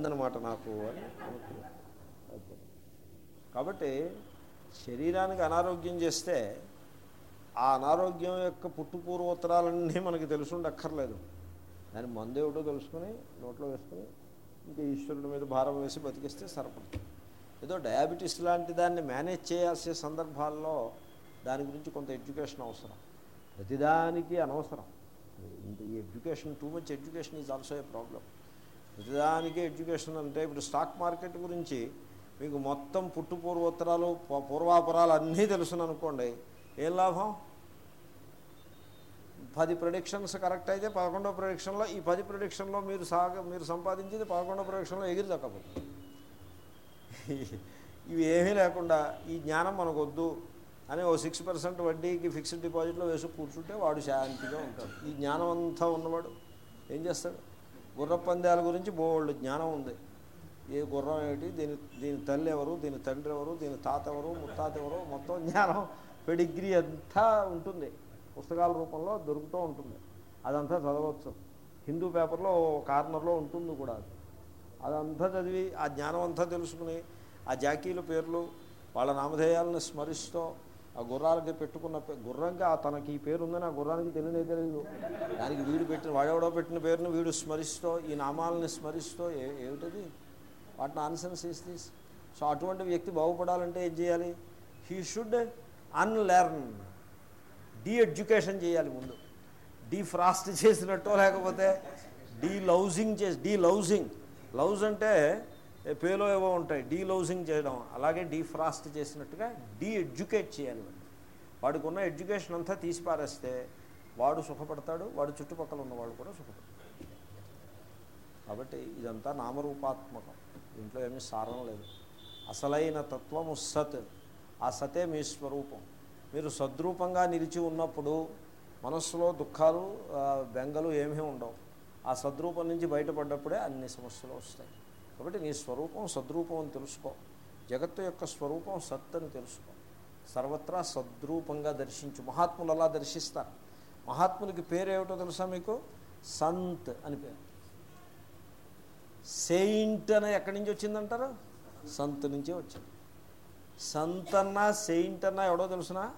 ఉందన్నమాట నాకు. అని ఓకే. కాబట్టి శరీరానికి అనారోగ్యం చేస్తే ఆ అనారోగ్యం యొక్క పుట్టుపూర్వోత్తరాలన్నీ మనకి తెలుసుండక్కర్లేదు దాని మందు ఏమిటో తెలుసుకుని నోట్లో వేసుకుని ఇంకా ఈశ్వరుడి మీద భారం వేసి బతికిస్తే సరిపడుతుంది. ఏదో డయాబెటీస్ లాంటి దాన్ని మేనేజ్ చేయాల్సిన సందర్భాల్లో దాని గురించి కొంత ఎడ్యుకేషన్ అవసరం. ప్రతిదానికి అనవసరం. ఈ education too much education is also a problem. ప్రతిదానికి ఎడ్యుకేషన్ అంటే ఇప్పుడు స్టాక్ మార్కెట్ గురించి మీకు మొత్తం పుట్టు పూర్వోత్తరాలు పూర్వాపరాలు అన్నీ తెలుసును అనుకోండి ఏం లాభం? పది ప్రొడిక్షన్స్ కరెక్ట్ అయితే పదకొండో ప్రొడిక్షన్లో ఈ పది ప్రొడిక్షన్లో మీరు సాగ మీరు సంపాదించింది పదకొండో ప్రొడిక్షన్లో ఎగిరి దక్కపోతుంది ఇవి ఏమీ లేకుండా ఈ జ్ఞానం మనకొద్దు అని ఓ సిక్స్ పర్సెంట్ వడ్డీకి ఫిక్స్డ్ డిపాజిట్లో వేసి కూర్చుంటే వాడు శాంతిగా ఉంటాడు. ఈ జ్ఞానం అంతా ఉన్నవాడు ఏం చేస్తాడు? గుర్ర పందాల గురించి బోల్డ్ జ్ఞానం ఉంది. ఏ గుర్రం ఏమిటి దీని దీని తల్లి ఎవరు? దీని తండ్రి ఎవరు? దీని తాత ఎవరు? ముత్తాత ఎవరు? మొత్తం జ్ఞానం పెడిగ్రీ అంతా ఉంటుంది. పుస్తకాల రూపంలో దొరుకుతూ ఉంటుంది. అదంతా చదవచ్చు. హిందూ పేపర్లో కార్నర్లో ఉంటుంది కూడా అదంతా చదివి ఆ జ్ఞానం అంతా తెలుసుకుని ఆ జాకీల పేర్లు వాళ్ళ నామధేయాలను స్మరిస్తూ ఆ గుర్రాలకి పెట్టుకున్న పే- గుర్రంకి ఆ తనకి ఈ పేరు ఉందని ఆ గుర్రానికి తెలియనే తెలియదు. దానికి వీడు పెట్టిన వాడెవడో పెట్టిన పేరును వీడు స్మరిస్తూ ఈ నామాలని స్మరిస్తూ ఏ ఏమిటది? What nonsense is this? So అటువంటి వ్యక్తి బాగుపడాలంటే ఏం చేయాలి? He should unlearn. De education చేయాలి ముందు. డీ ఫ్రాస్ట్ చేసినట్టో లేకపోతే డీ లౌజింగ్ చేసి డీ లౌజింగ్ లౌజ్ అంటే పేలో ఏవో ఉంటాయి. డీ లౌజింగ్ చేయడం అలాగే డీ ఫ్రాస్ట్ చేసినట్టుగా డీ ఎడ్యుకేట్ చేయాలి వాడిని. వాడికి ఉన్న ఎడ్యుకేషన్ అంతా తీసి పారేస్తే వాడు సుఖపడతాడు వాడు చుట్టుపక్కల ఉన్నవాడు కూడా సుఖపడతాడు కాబట్టి ఇదంతా నామరూపాత్మకం. దీంట్లో ఏమీ సారం లేదు. అసలైన తత్వము సత్. ఆ సతే మీ స్వరూపం. మీరు సద్రూపంగా నిలిచి ఉన్నప్పుడు మనస్సులో దుఃఖాలు బెంగలు ఏమీ ఉండవు. ఆ సద్రూపం నుంచి బయటపడ్డప్పుడే అన్ని సమస్యలు వస్తాయి. కాబట్టి నీ స్వరూపం సద్రూపం అని తెలుసుకో. జగత్తు యొక్క స్వరూపం సత్ అని తెలుసుకో. సర్వత్రా సద్రూపంగా దర్శించు. మహాత్ములు అలా దర్శిస్తారు. మహాత్ములకి పేరు ఏమిటో తెలుసా మీకు? సంత్ అని పేరు. సెయింట్ అని ఎక్కడి నుంచి వచ్చిందంటారు? సంత్ నుంచే వచ్చింది. సంత్ అన్నా సెయింట్ అన్నా ఎవడో తెలుసునా?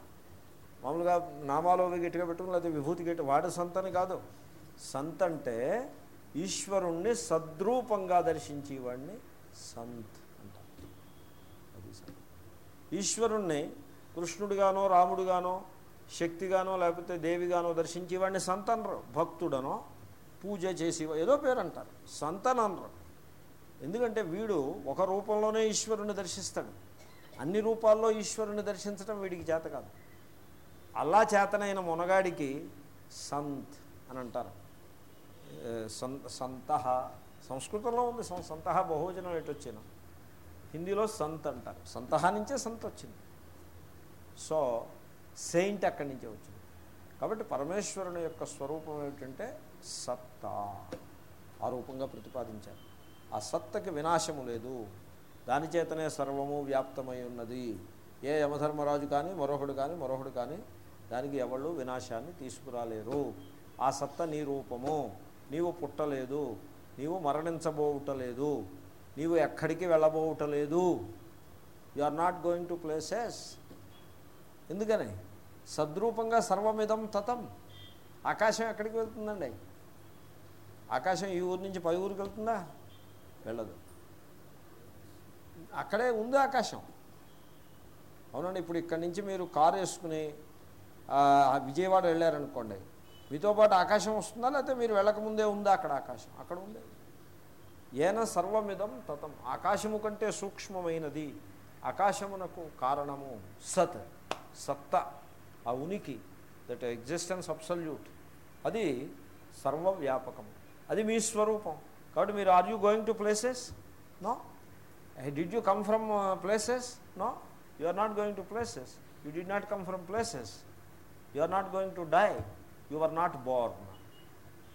మామూలుగా నామాలు గట్టిగా పెట్టుకుని లేకపోతే విభూతి గట్టి వాడు సంత్ అని కాదు. సంత్ అంటే ఈశ్వరుణ్ణి సద్రూపంగా దర్శించేవాడిని సంత్ అంటారు అది సంత్. ఈశ్వరుణ్ణి కృష్ణుడిగానో రాముడుగానో శక్తిగానో లేకపోతే దేవిగానో దర్శించేవాడిని సంతనరు భక్తుడనో పూజ చేసి ఏదో పేరు అంటారు సంతననరు ఎందుకంటే వీడు ఒక రూపంలోనే ఈశ్వరుని దర్శిస్తాడు. అన్ని రూపాల్లో ఈశ్వరుని దర్శించడం వీడికి చేత కాదు. అల్లా చేతనైన మునగాడికి సంత్ అని అంటారు. సంత సంస్కృతంలో ఉంది సంత సంతః బహువచనం ఎటు హిందీలో సంత్ అంటారు. సంత నుంచే సంత్ వచ్చింది. సో సెయింట్ అక్కడి నుంచే వచ్చింది. కాబట్టి పరమేశ్వరుని యొక్క స్వరూపం ఏమిటంటే సత్తా ఆ రూపంగా ప్రతిపాదించారు. ఆ సత్తకి వినాశము లేదు. దాని చేతనే సర్వము వ్యాప్తమై ఉన్నది. ఏ యమధర్మరాజు కానీ మరొకడు కానీ మరొకడు కానీ దానికి ఎవళ్ళు వినాశాన్ని తీసుకురాలేరు. ఆ సత్త నీ రూపము. నీవు పుట్టలేదు నీవు మరణించబోవటలేదు నీవు ఎక్కడికి వెళ్ళబోవటలేదు. You are not going to places ఎందుకని? సద్రూపంగా సర్వమిదం తతం. ఆకాశం ఎక్కడికి వెళ్తుందండి? ఆకాశం ఈ ఊరి నుంచి పై ఊరికి వెళ్తుందా? వెళ్ళదు. అక్కడే ఉంది ఆకాశం. అవునండి ఇప్పుడు ఇక్కడి నుంచి మీరు కారు వేసుకుని ఆ, విజయవాడ వెళ్ళారనుకోండి. మీతో పాటు ఆకాశం వస్తుందా లేకపోతే మీరు వెళ్ళకముందే ఉందా అక్కడ ఆకాశం? అక్కడ ఉండేది. ఏన సర్వమిదం తతం. ఆకాశము కంటే సూక్ష్మమైనది. ఆకాశమునకు కారణము సత్. సత్త. ఆ ఉనికి దట్ ఎగ్జిస్టెన్స్ అబ్సల్యూట్. అది సర్వవ్యాపకం. అది మీ స్వరూపం. కాబట్టి మీరు are you going to places? No. Did you come from places no. You are not going to places you did not come from places you are not going to die you are not born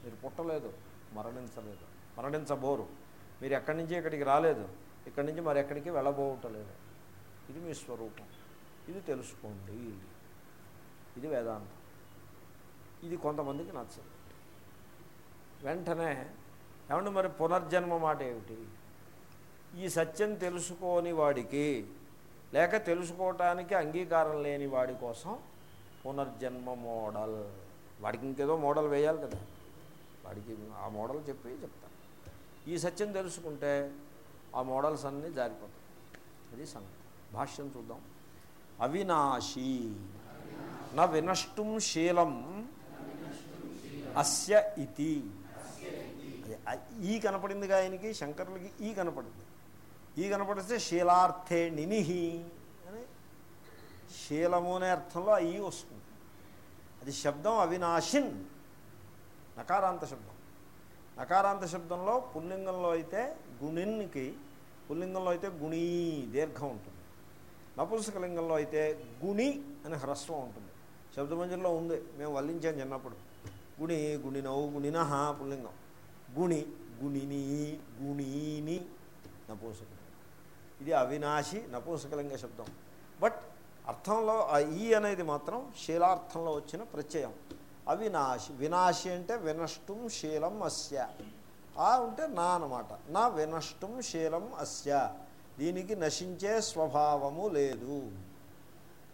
మీరు పుట్టలేదు మరణించలేదు. మరణించబోరు. మీరు ఎక్కడి నుంచి ఇక్కడికి రాలేదు. ఇక్కడి నుంచి మరి ఎక్కడికి వెళ్ళబోవటలేదు. ఇది మీ స్వరూపం. ఇది తెలుసుకోండి. ఇది వేదాంతం. ఇది కొంతమందికి నచ్చదు. వెంటనే ఏమంటే మరి పునర్జన్మ మాట ఏమిటి? ఈ సత్యం తెలుసుకోని వాడికి లేక తెలుసుకోవటానికి అంగీకారం లేని వాడి కోసం పునర్జన్మ మోడల్. వాడికి ఇంకేదో మోడల్ వేయాలి కదా. వాడికి ఆ మోడల్ చెప్పి చెప్తాను. ఈ సత్యం తెలుసుకుంటే ఆ మోడల్స్ అన్నీ జారిపోతాయి. అది సంగతి. భాష్యం చూద్దాం. అవినాశి నా వినష్టం శీలం అస్య ఇతి. ఈ కనపడిందిగా ఆయనకి శంకరులకి ఈ కనపడింది. ఈ కనపడితే శీలార్థే నినిహి. అని శీలము అనే అర్థంలో అయ్యి ఈ వస్తుంది. అది శబ్దం అవినాశిన్. నకారాంత శబ్దం. నకారాంత శబ్దంలో పుల్లింగంలో అయితే గుణిన్కి పుల్లింగంలో అయితే గుణీ దీర్ఘం ఉంటుంది. నపుంసకలింగంలో అయితే గుణి అని హ్రస్వం ఉంటుంది. శబ్దమంజంలో ఉంది. మేము వల్లించాం చిన్నప్పుడు. గుణి గుణినవు గుణినహ పుల్లింగం. గుణి గుణిని గుణీని నపూంసకలింగం. ఇది అవినాశి నపూంసకలింగ శబ్దం. బట్ అర్థంలో ఆ ఈ అనేది మాత్రం శీలార్థంలో వచ్చిన ప్రత్యయం. అవినాశి వినాశి అంటే వినష్టం శీలం అస్య. ఆ ఉంటే నా అనమాట నా వినష్టం శీలం అస్య. దీనికి నశించే స్వభావము లేదు.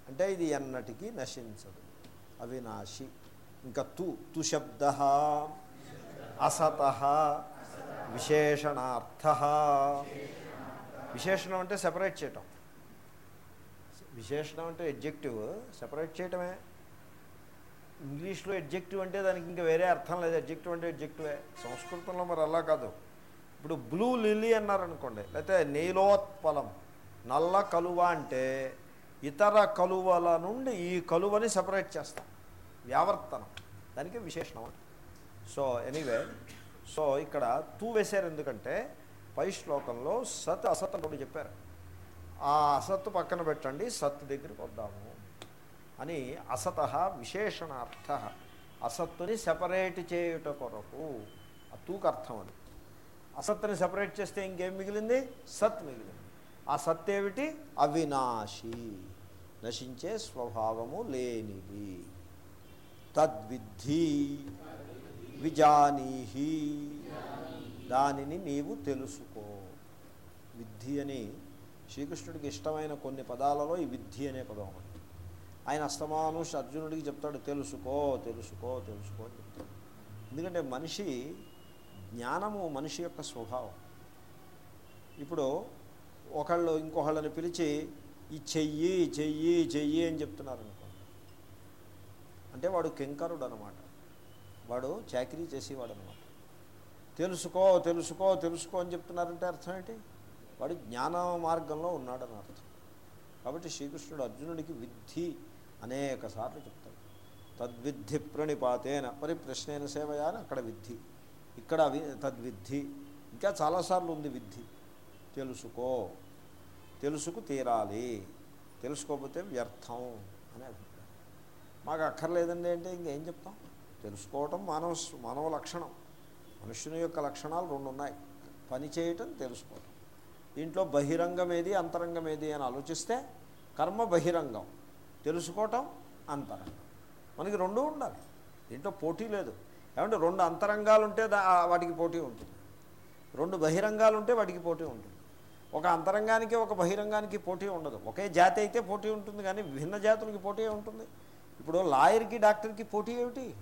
అంటే ఇది ఎన్నటికీ నశించదు. అవినాశి. ఇంకా తు తుశబ్ద అసత విశేషణార్థ. విశేషణం అంటే సెపరేట్ చేయటం. విశేషణం అంటే ఎడ్జెక్టివ్ సెపరేట్ చేయటమే. ఇంగ్లీష్లో ఎడ్జెక్టివ్ అంటే దానికి ఇంకా వేరే అర్థం లేదు. ఎడ్జెక్టివ్ అంటే ఎడ్జెక్టివే సంస్కృతంలో మరి అలా కాదు. ఇప్పుడు బ్లూ లిల్లీ అన్నారనుకోండి లేకపోతే నీలోత్పలం నల్ల కలువ అంటే ఇతర కలువల నుండి ఈ కలువని సెపరేట్ చేస్తాం. వ్యావర్తనం. దానికి విశేషణం సో ఎనీవే సో ఇక్కడ తూ వేశారు ఎందుకంటే పై శ్లోకంలో సత్ అసత్ అని చెప్పారు. ఆ అసత్తు పక్కన పెట్టండి సత్ దగ్గరికి వద్దాము అని అసత విశేషణార్థ. అసత్తుని సెపరేట్ చేయుట కొరకు ఆ తూకర్థం అని అసత్తుని సెపరేట్ చేస్తే ఇంకేం మిగిలింది? సత్ మిగిలింది. ఆ సత్ ఏమిటి? అవినాశి నశించే స్వభావము లేనిది. తద్విద్ధి విజానీహి దానిని నీవు తెలుసుకో. విద్ధి అని శ్రీకృష్ణుడికి ఇష్టమైన కొన్ని పదాలలో ఈ విద్ధి అనే పదం ఒకటి. ఆయన అస్తమాను అర్జునుడికి చెప్తాడు తెలుసుకో తెలుసుకో తెలుసుకో అని చెప్తాడు. ఎందుకంటే మనిషి జ్ఞానము మనిషి యొక్క స్వభావం. ఇప్పుడు ఒకళ్ళు ఇంకొకళ్ళని పిలిచి ఈ చెయ్యి చెయ్యి చెయ్యి అని చెప్తున్నారు అనుకోండి అంటే వాడు కింకరుడు అనమాట వాడు చాకరీ చేసేవాడు అనమాట తెలుసుకో తెలుసుకో తెలుసుకో అని చెప్తున్నారంటే అర్థం ఏంటి? వాడు జ్ఞాన మార్గంలో ఉన్నాడని అర్థం. కాబట్టి శ్రీకృష్ణుడు అర్జునుడికి విద్ధి అనేక సార్లు చెప్తాడు. తద్విద్ధి ప్రణిపాతేన మరి ప్రశ్నైన సేవయా అని అక్కడ విద్ధి. ఇక్కడ తద్విద్ధి. ఇంకా చాలాసార్లు ఉంది విద్ధి. తెలుసుకో తెలుసుకు తీరాలి. తెలుసుకోకపోతే వ్యర్థం అనే అభిప్రాయం. మాకు అక్కర్లేదండి అంటే ఇంకేం చెప్తాం? తెలుసుకోవటం మానవ మానవ లక్షణం. మనుషుని యొక్క లక్షణాలు రెండు ఉన్నాయి పని చేయటం తెలుసుకోవటం. దీంట్లో బహిరంగం ఏది అంతరంగం ఏది అని ఆలోచిస్తే కర్మ బహిరంగం. తెలుసుకోవటం అంతరంగం. మనకి రెండు ఉండాలి. దీంట్లో పోటీ లేదు. ఏమంటే రెండు అంతరంగాలు ఉంటే దా వాటికి పోటీ ఉంటుంది. రెండు బహిరంగాలు ఉంటే వాటికి పోటీ ఉంటుంది. ఒక అంతరంగానికి ఒక బహిరంగానికి పోటీ ఉండదు. ఒకే జాతి అయితే పోటీ ఉంటుంది కానీ విభిన్న జాతులకి పోటీ ఉంటుంది. ఇప్పుడు లాయర్కి డాక్టర్కి పోటీ ఏమిటి?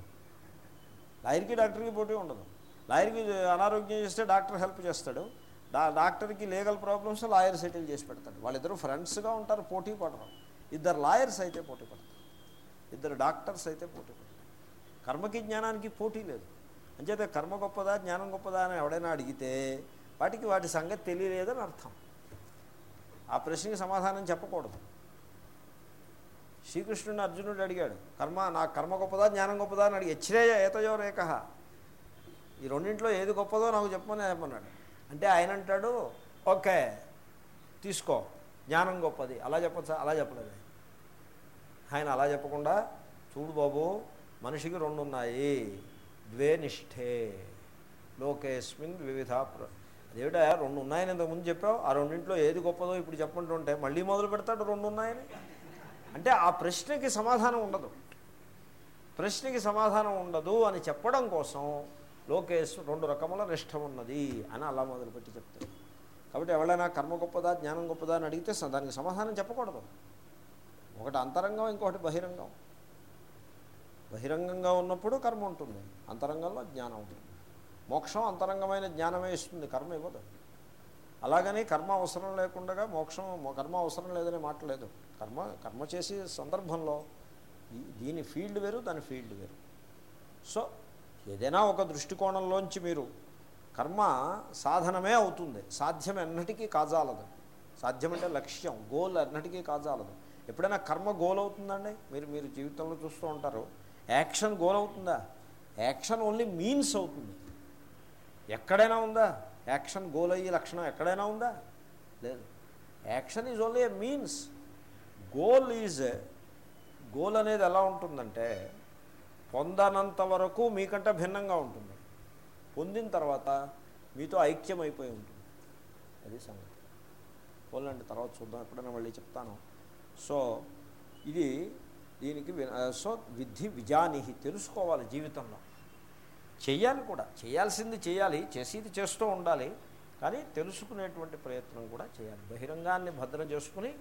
లాయర్కి డాక్టర్కి పోటీ ఉండదు. లాయర్కి అనారోగ్యం చేస్తే డాక్టర్ హెల్ప్ చేస్తాడు. డా డాక్టర్కి లీగల్ ప్రాబ్లమ్స్ లాయర్ సెటిల్ చేసి పెడతాడు. వాళ్ళిద్దరూ ఫ్రెండ్స్గా ఉంటారు పోటీ పడరు. ఇద్దరు లాయర్స్ అయితే పోటీ పడతారు ఇద్దరు డాక్టర్స్ అయితే పోటీ పడతారు కర్మకి జ్ఞానానికి పోటీ లేదు. అంచేత కర్మ గొప్పదా జ్ఞానం గొప్పదా అని ఎవడైనా అడిగితే వాటికి వాటి సంగతి తెలియలేదని అర్థం. ఆ ప్రశ్నకి సమాధానం చెప్పకూడదు. శ్రీకృష్ణుని అర్జునుడు అడిగాడు కర్మ నా కర్మ గొప్పదా జ్ఞానం గొప్పదా? అని అడిగి హెచ్చరేయ ఏతయో రేఖ. ఈ రెండింటిలో ఏది గొప్పదో నాకు చెప్పమని చెప్పన్నాడు అంటే ఆయన అంటాడు ఓకే తీసుకో జ్ఞానం గొప్పది. అలా చెప్పచ్చా? అలా చెప్పలేదు. ఆయన అలా చెప్పకుండా చూడు బాబు మనిషికి రెండు ఉన్నాయి ద్వే నిష్ఠే. లోకేస్మిన్ వివిధ ప్ర అదేమిటా? రెండు ఉన్నాయని ఇంతకుముందు చెప్పావు. ఆ రెండింట్లో ఏది గొప్పదో ఇప్పుడు చెప్పంటుంటే మళ్ళీ మొదలు పెడతాడు రెండు ఉన్నాయని అంటే ఆ ప్రశ్నకి సమాధానం ఉండదు. ప్రశ్నకి సమాధానం ఉండదు అని చెప్పడం కోసం లోకేష్ రెండు రకముల నిష్టం ఉన్నది అని అలా మొదలుపెట్టి చెప్తారు కాబట్టి ఎవరైనా కర్మ గొప్పదా జ్ఞానం గొప్పదా అని అడిగితే దానికి సమాధానం చెప్పకూడదు. ఒకటి అంతరంగం ఇంకొకటి బహిరంగం. బహిరంగంగా ఉన్నప్పుడు కర్మ ఉంటుంది అంతరంగంలో జ్ఞానం ఉంటుంది. మోక్షం అంతరంగమైన జ్ఞానమే ఇస్తుంది కర్మ ఇవ్వదు. అలాగని కర్మ అవసరం లేకుండా మోక్షం కర్మ అవసరం లేదనే మాటలేదు కర్మ కర్మ చేసే సందర్భంలో దీని ఫీల్డ్ వేరు దాని ఫీల్డ్ వేరు. సో ఏదైనా ఒక దృష్టికోణంలోంచి మీరు కర్మ సాధనమే అవుతుంది. సాధ్యం ఎన్నటికీ కాజాలదు. సాధ్యం అంటే లక్ష్యం గోల్ ఎన్నటికీ కాజాలదు. ఎప్పుడైనా కర్మ గోల్ అవుతుందండి? మీరు మీరు జీవితంలో చూస్తూ ఉంటారు. యాక్షన్ గోల్ అవుతుందా? యాక్షన్ ఓన్లీ మీన్స్ అవుతుంది. ఎక్కడైనా ఉందా? యాక్షన్ గోల్ అయ్యే లక్షణం ఎక్కడైనా ఉందా? లేదు. Action is only a means. Goal is goal అనేది ఎలా ఉంటుందంటే పొందనంత వరకు మీకంటే భిన్నంగా ఉంటుంది. పొందిన తర్వాత మీతో ఐక్యమైపోయి ఉంటుంది. అది సంగతి. పోలండి తర్వాత చూద్దాం. ఎప్పుడైనా మళ్ళీ చెప్తాను. సో ఇది దీనికి సో విధి విజానిహి తెలుసుకోవాలి జీవితంలో. చేయాలి కూడా. చేయాల్సింది చేయాలి. చేసేది చేస్తూ ఉండాలి. కానీ తెలుసుకునేటువంటి ప్రయత్నం కూడా చేయాలి. బహిరంగాన్ని భద్రం చేసుకుని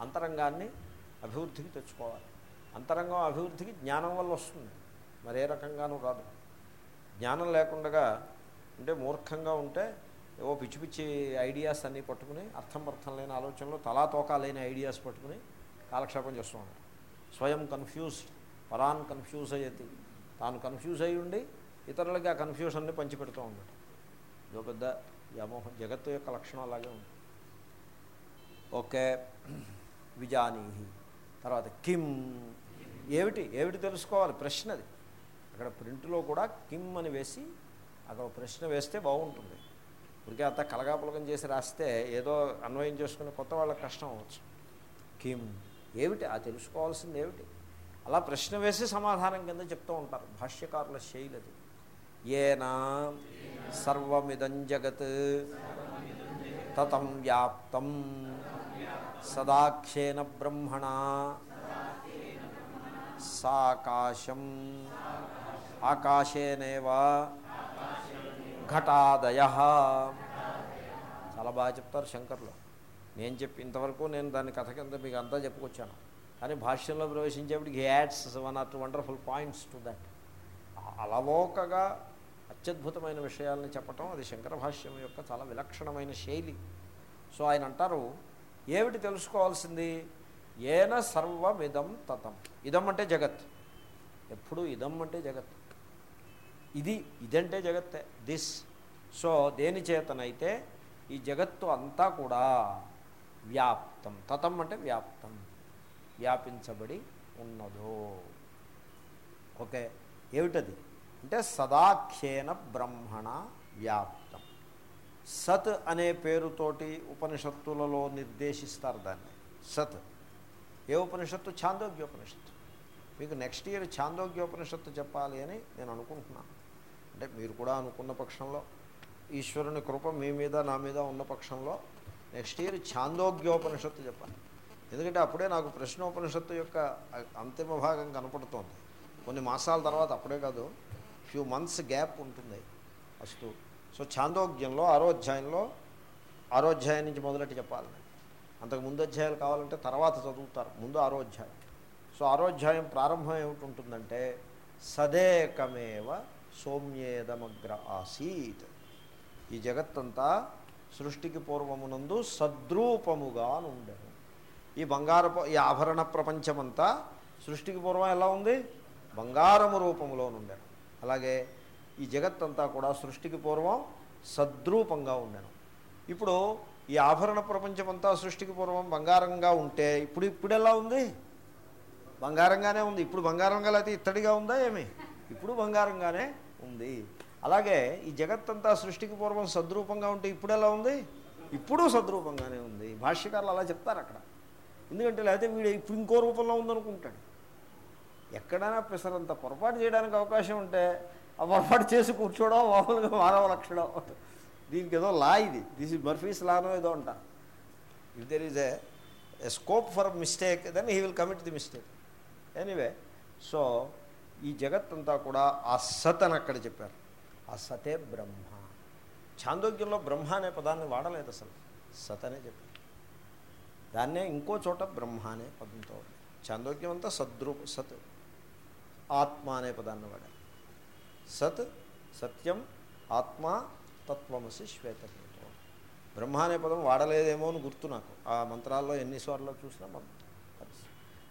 అంతరంగాన్ని అభివృద్ధికి తెచ్చుకోవాలి. అంతరంగం అభివృద్ధికి జ్ఞానం వల్ల వస్తుంది. మరే రకంగానూ రాదు జ్ఞానం లేకుండా అంటే మూర్ఖంగా ఉంటే ఏవో పిచ్చి పిచ్చి ఐడియాస్ అన్నీ పట్టుకుని అర్థం అర్థం లేని ఆలోచనలు తలా తోకా లేని ఐడియాస్ పట్టుకుని కాలక్షేపం చేస్తూ ఉంటారు. స్వయం కన్ఫ్యూజ్డ్ పరాన్ కన్ఫ్యూజ్ అయ్యేది. తాను కన్ఫ్యూజ్ అయ్యి ఉండి ఇతరులకి ఆ కన్ఫ్యూషన్ని పంచిపెడుతూ ఉన్నాడు ఇదో పెద్ద వ్యామోహం. జగత్తు యొక్క లక్షణం అలాగే ఉంది. ఓకే. విజానీ తర్వాత కిమ్. ఏమిటి? ఏమిటి తెలుసుకోవాలి? ప్రశ్న అది అక్కడ ప్రింట్లో కూడా కిమ్ అని వేసి అక్కడ ప్రశ్న వేస్తే బాగుంటుంది. ఇప్పటికే అంతా కలగాపులకం చేసి రాస్తే ఏదో అన్వయం చేసుకుని కొత్త వాళ్ళకి కష్టం అవ్వచ్చు. కిమ్ ఏమిటి? ఆ తెలుసుకోవాల్సింది ఏమిటి? అలా ప్రశ్న వేసి సమాధానం కింద చెప్తూ ఉంటారు. భాష్యకారుల శైలి అది. ఏనా సర్వమిదం జగత్ తతం వ్యాప్తం సదాఖ్యేన బ్రహ్మణ సాకాశం ఆకాశేనేవా? ఘటాదయ. చాలా బాగా చెప్తారు శంకర్లు. నేను చెప్పి ఇంతవరకు నేను దాని కథ కింద మీకు అంతా చెప్పుకొచ్చాను. కానీ భాష్యంలో ప్రవేశించేప్పటికి adds one or wonderful points to that అలవోకగా అత్యద్భుతమైన విషయాలను చెప్పటం అది శంకర భాష్యం యొక్క చాలా విలక్షణమైన శైలి. సో ఆయన అంటారు ఏమిటి తెలుసుకోవాల్సింది? ఏన సర్వమిదం తతం. ఇదం అంటే జగత్. ఎప్పుడు ఇదం అంటే జగత్. ఇది ఇదంటే జగత్తే. దిస్ సో దేని చేతనైతే ఈ జగత్తు అంతా కూడా వ్యాప్తం. తతం అంటే వ్యాప్తం. వ్యాపించబడి ఉన్నదో. ఓకే. ఏమిటది? అంటే సదాఖ్యేన బ్రహ్మణ వ్యాప్తం. సత్ అనే పేరుతోటి ఉపనిషత్తులలో నిర్దేశిస్తారు దాన్ని. సత్. ఏ ఉపనిషత్తు? ఛాందోగ్యోపనిషత్తు. మీకు నెక్స్ట్ ఇయర్ ఛాందోగ్యోపనిషత్తు చెప్పాలి అని నేను అనుకుంటున్నాను. అంటే మీరు కూడా అనుకున్న పక్షంలో ఈశ్వరుని కృప మీ మీద నా మీద ఉన్న పక్షంలో నెక్స్ట్ ఇయర్ ఛాందోగ్యోపనిషత్తు చెప్పాలి. ఎందుకంటే అప్పుడే నాకు ప్రశ్నోపనిషత్తు యొక్క అంతిమ భాగం కనపడుతోంది. కొన్ని మాసాల తర్వాత అప్పుడే కాదు ఫ్యూ మంత్స్ గ్యాప్ ఉంటుంది ఫస్ట్. సో ఛాందోగ్యంలో ఆరో అధ్యాయంలో ఆరో అధ్యాయం నుంచి మొదలెట్టి చెప్పాలి అంతకు ముందు అధ్యాయాలు కావాలంటే తర్వాత చదువుతారు ముందు ఆరో అధ్యాయం. సో ఆరో అధ్యాయం ప్రారంభం ఏమిటి ఉంటుందంటే సదేకమేవ సోమ్యేదమగ్ర ఆసీత్. ఈ జగత్తంతా సృష్టికి పూర్వమునందు సద్రూపముగా ఉండెను ఈ బంగారపు ఈ ఆభరణ ప్రపంచమంతా సృష్టికి పూర్వం ఎలా ఉంది? బంగారము రూపంలో ఉండెను అలాగే ఈ జగత్తంతా కూడా సృష్టికి పూర్వం సద్రూపంగా ఉండేను. ఇప్పుడు ఈ ఆభరణ ప్రపంచమంతా సృష్టికి పూర్వం బంగారంగా ఉంటే ఇప్పుడు ఇప్పుడు ఎలా ఉంది? బంగారంగానే ఉంది. ఇప్పుడు బంగారంగా లేకపోతే ఇత్తడిగా ఉందా ఏమి? ఇప్పుడు బంగారంగానే ఉంది. అలాగే ఈ జగత్తంతా సృష్టికి పూర్వం సద్రూపంగా ఉంటే ఇప్పుడు ఎలా ఉంది? ఇప్పుడు సద్రూపంగానే ఉంది. భాష్యకారులు అలా చెప్తారు అక్కడ. ఎందుకంటే లేకపోతే వీడు ఇప్పుడు ఇంకో రూపంలో ఉందనుకుంటాడు. ఎక్కడైనా పిసరంత పొరపాటు చేయడానికి అవకాశం ఉంటే ఆ పొరపాటు చేసి కూర్చోవడం మామూలుగా మానవ లక్షణం. దీనికి ఏదో లా ఇది. దిస్ ఇస్ బర్ఫీస్ లానో ఏదో అంట. If there is a scope for mistake then he will commit the mistake anyway so ఈ జగత్తంతా కూడా ఆ సత్ అని అక్కడ చెప్పారు. ఆ సతే బ్రహ్మ. ఛాందోగ్యంలో బ్రహ్మ అనే పదాన్ని వాడలేదు అసలు. సత్ అనే చెప్పారు. దాన్నే ఇంకో చోట బ్రహ్మ అనే పదంతో చాందోక్యం అంతా సద్రూప సత్ ఆత్మ అనే పదాన్ని వాడారు. సత్ సత్యం ఆత్మ తత్వమసి శ్వేతకేతో బ్రహ్మ అనే పదం వాడలేదేమో అని గుర్తు నాకు. ఆ మంత్రాల్లో ఎన్నిసార్లు చూసినా మనం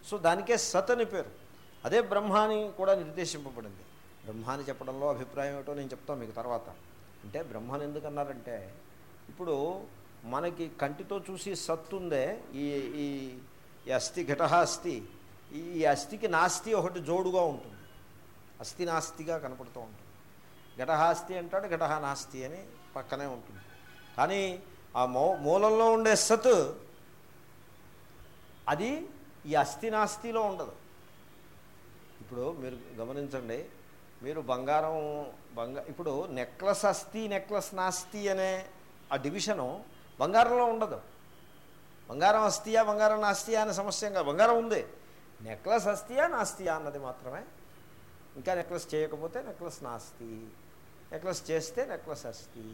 సో దానికే సత్ అని పేరు. అదే బ్రహ్మ అని కూడా నిర్దేశింపబడింది. బ్రహ్మ అని చెప్పడంలో అభిప్రాయం ఏమిటో నేను చెప్తాను మీకు తర్వాత. అంటే బ్రహ్మని ఎందుకన్నారంటే ఇప్పుడు మనకి కంటితో చూసి సత్తుందే ఈ ఈ ఈ అస్థి ఘట అస్థి ఈ అస్థికి నాస్తి ఒకటి జోడుగా ఉంటుంది. అస్థి నాస్తిగా కనపడుతూ ఉంటుంది. ఘటహాస్తి అంటాడు ఘటహ నాస్తి అని పక్కనే ఉంటుంది. కానీ ఆ మూ మూలంలో ఉండే సత్ అది ఈ అస్థి నాస్తిలో ఉండదు. ఇప్పుడు మీరు గమనించండి మీరు బంగారం బంగా ఇప్పుడు నెక్లెస్ అస్థి నెక్లెస్ నాస్తి అనే ఆ డివిజను బంగారంలో ఉండదు. బంగారం అస్థియా బంగారం నాస్తియా అనే సమస్య ఇంకా బంగారం ఉంది. నెక్లెస్ అస్థియా నాస్తియా అన్నది మాత్రమే. ఇంకా నెక్లెస్ చేయకపోతే నెక్లెస్ నాస్తి. నెక్లెస్ చేస్తే నెక్లెస్ అస్థి.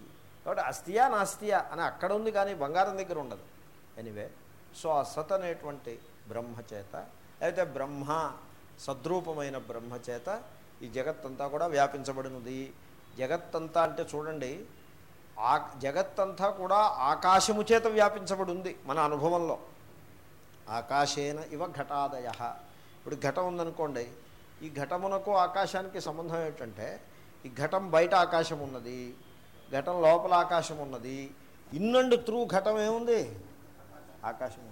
కాబట్టి అస్థియా నాస్తియా అని అక్కడ ఉంది కానీ బంగారం దగ్గర ఉండదు. ఎనివే సో ఆ సత్ అనేటువంటి బ్రహ్మచేత అయితే బ్రహ్మ సద్రూపమైన బ్రహ్మచేత ఈ జగత్తంతా కూడా వ్యాపించబడినది. జగత్తంతా అంటే చూడండి ఆ జగత్తంతా కూడా ఆకాశము చేత వ్యాపించబడి ఉంది మన అనుభవంలో. ఆకాశేన ఇవ ఘటాదయ. ఇప్పుడు ఘటం ఉందనుకోండి ఈ ఘటమునకు ఆకాశానికి సంబంధం ఏమిటంటే ఈ ఘటం బయట ఆకాశం ఉన్నది ఘటం లోపల ఆకాశం ఉన్నది ఇన్నండు త్రూ ఘటం ఏముంది? ఆకాశం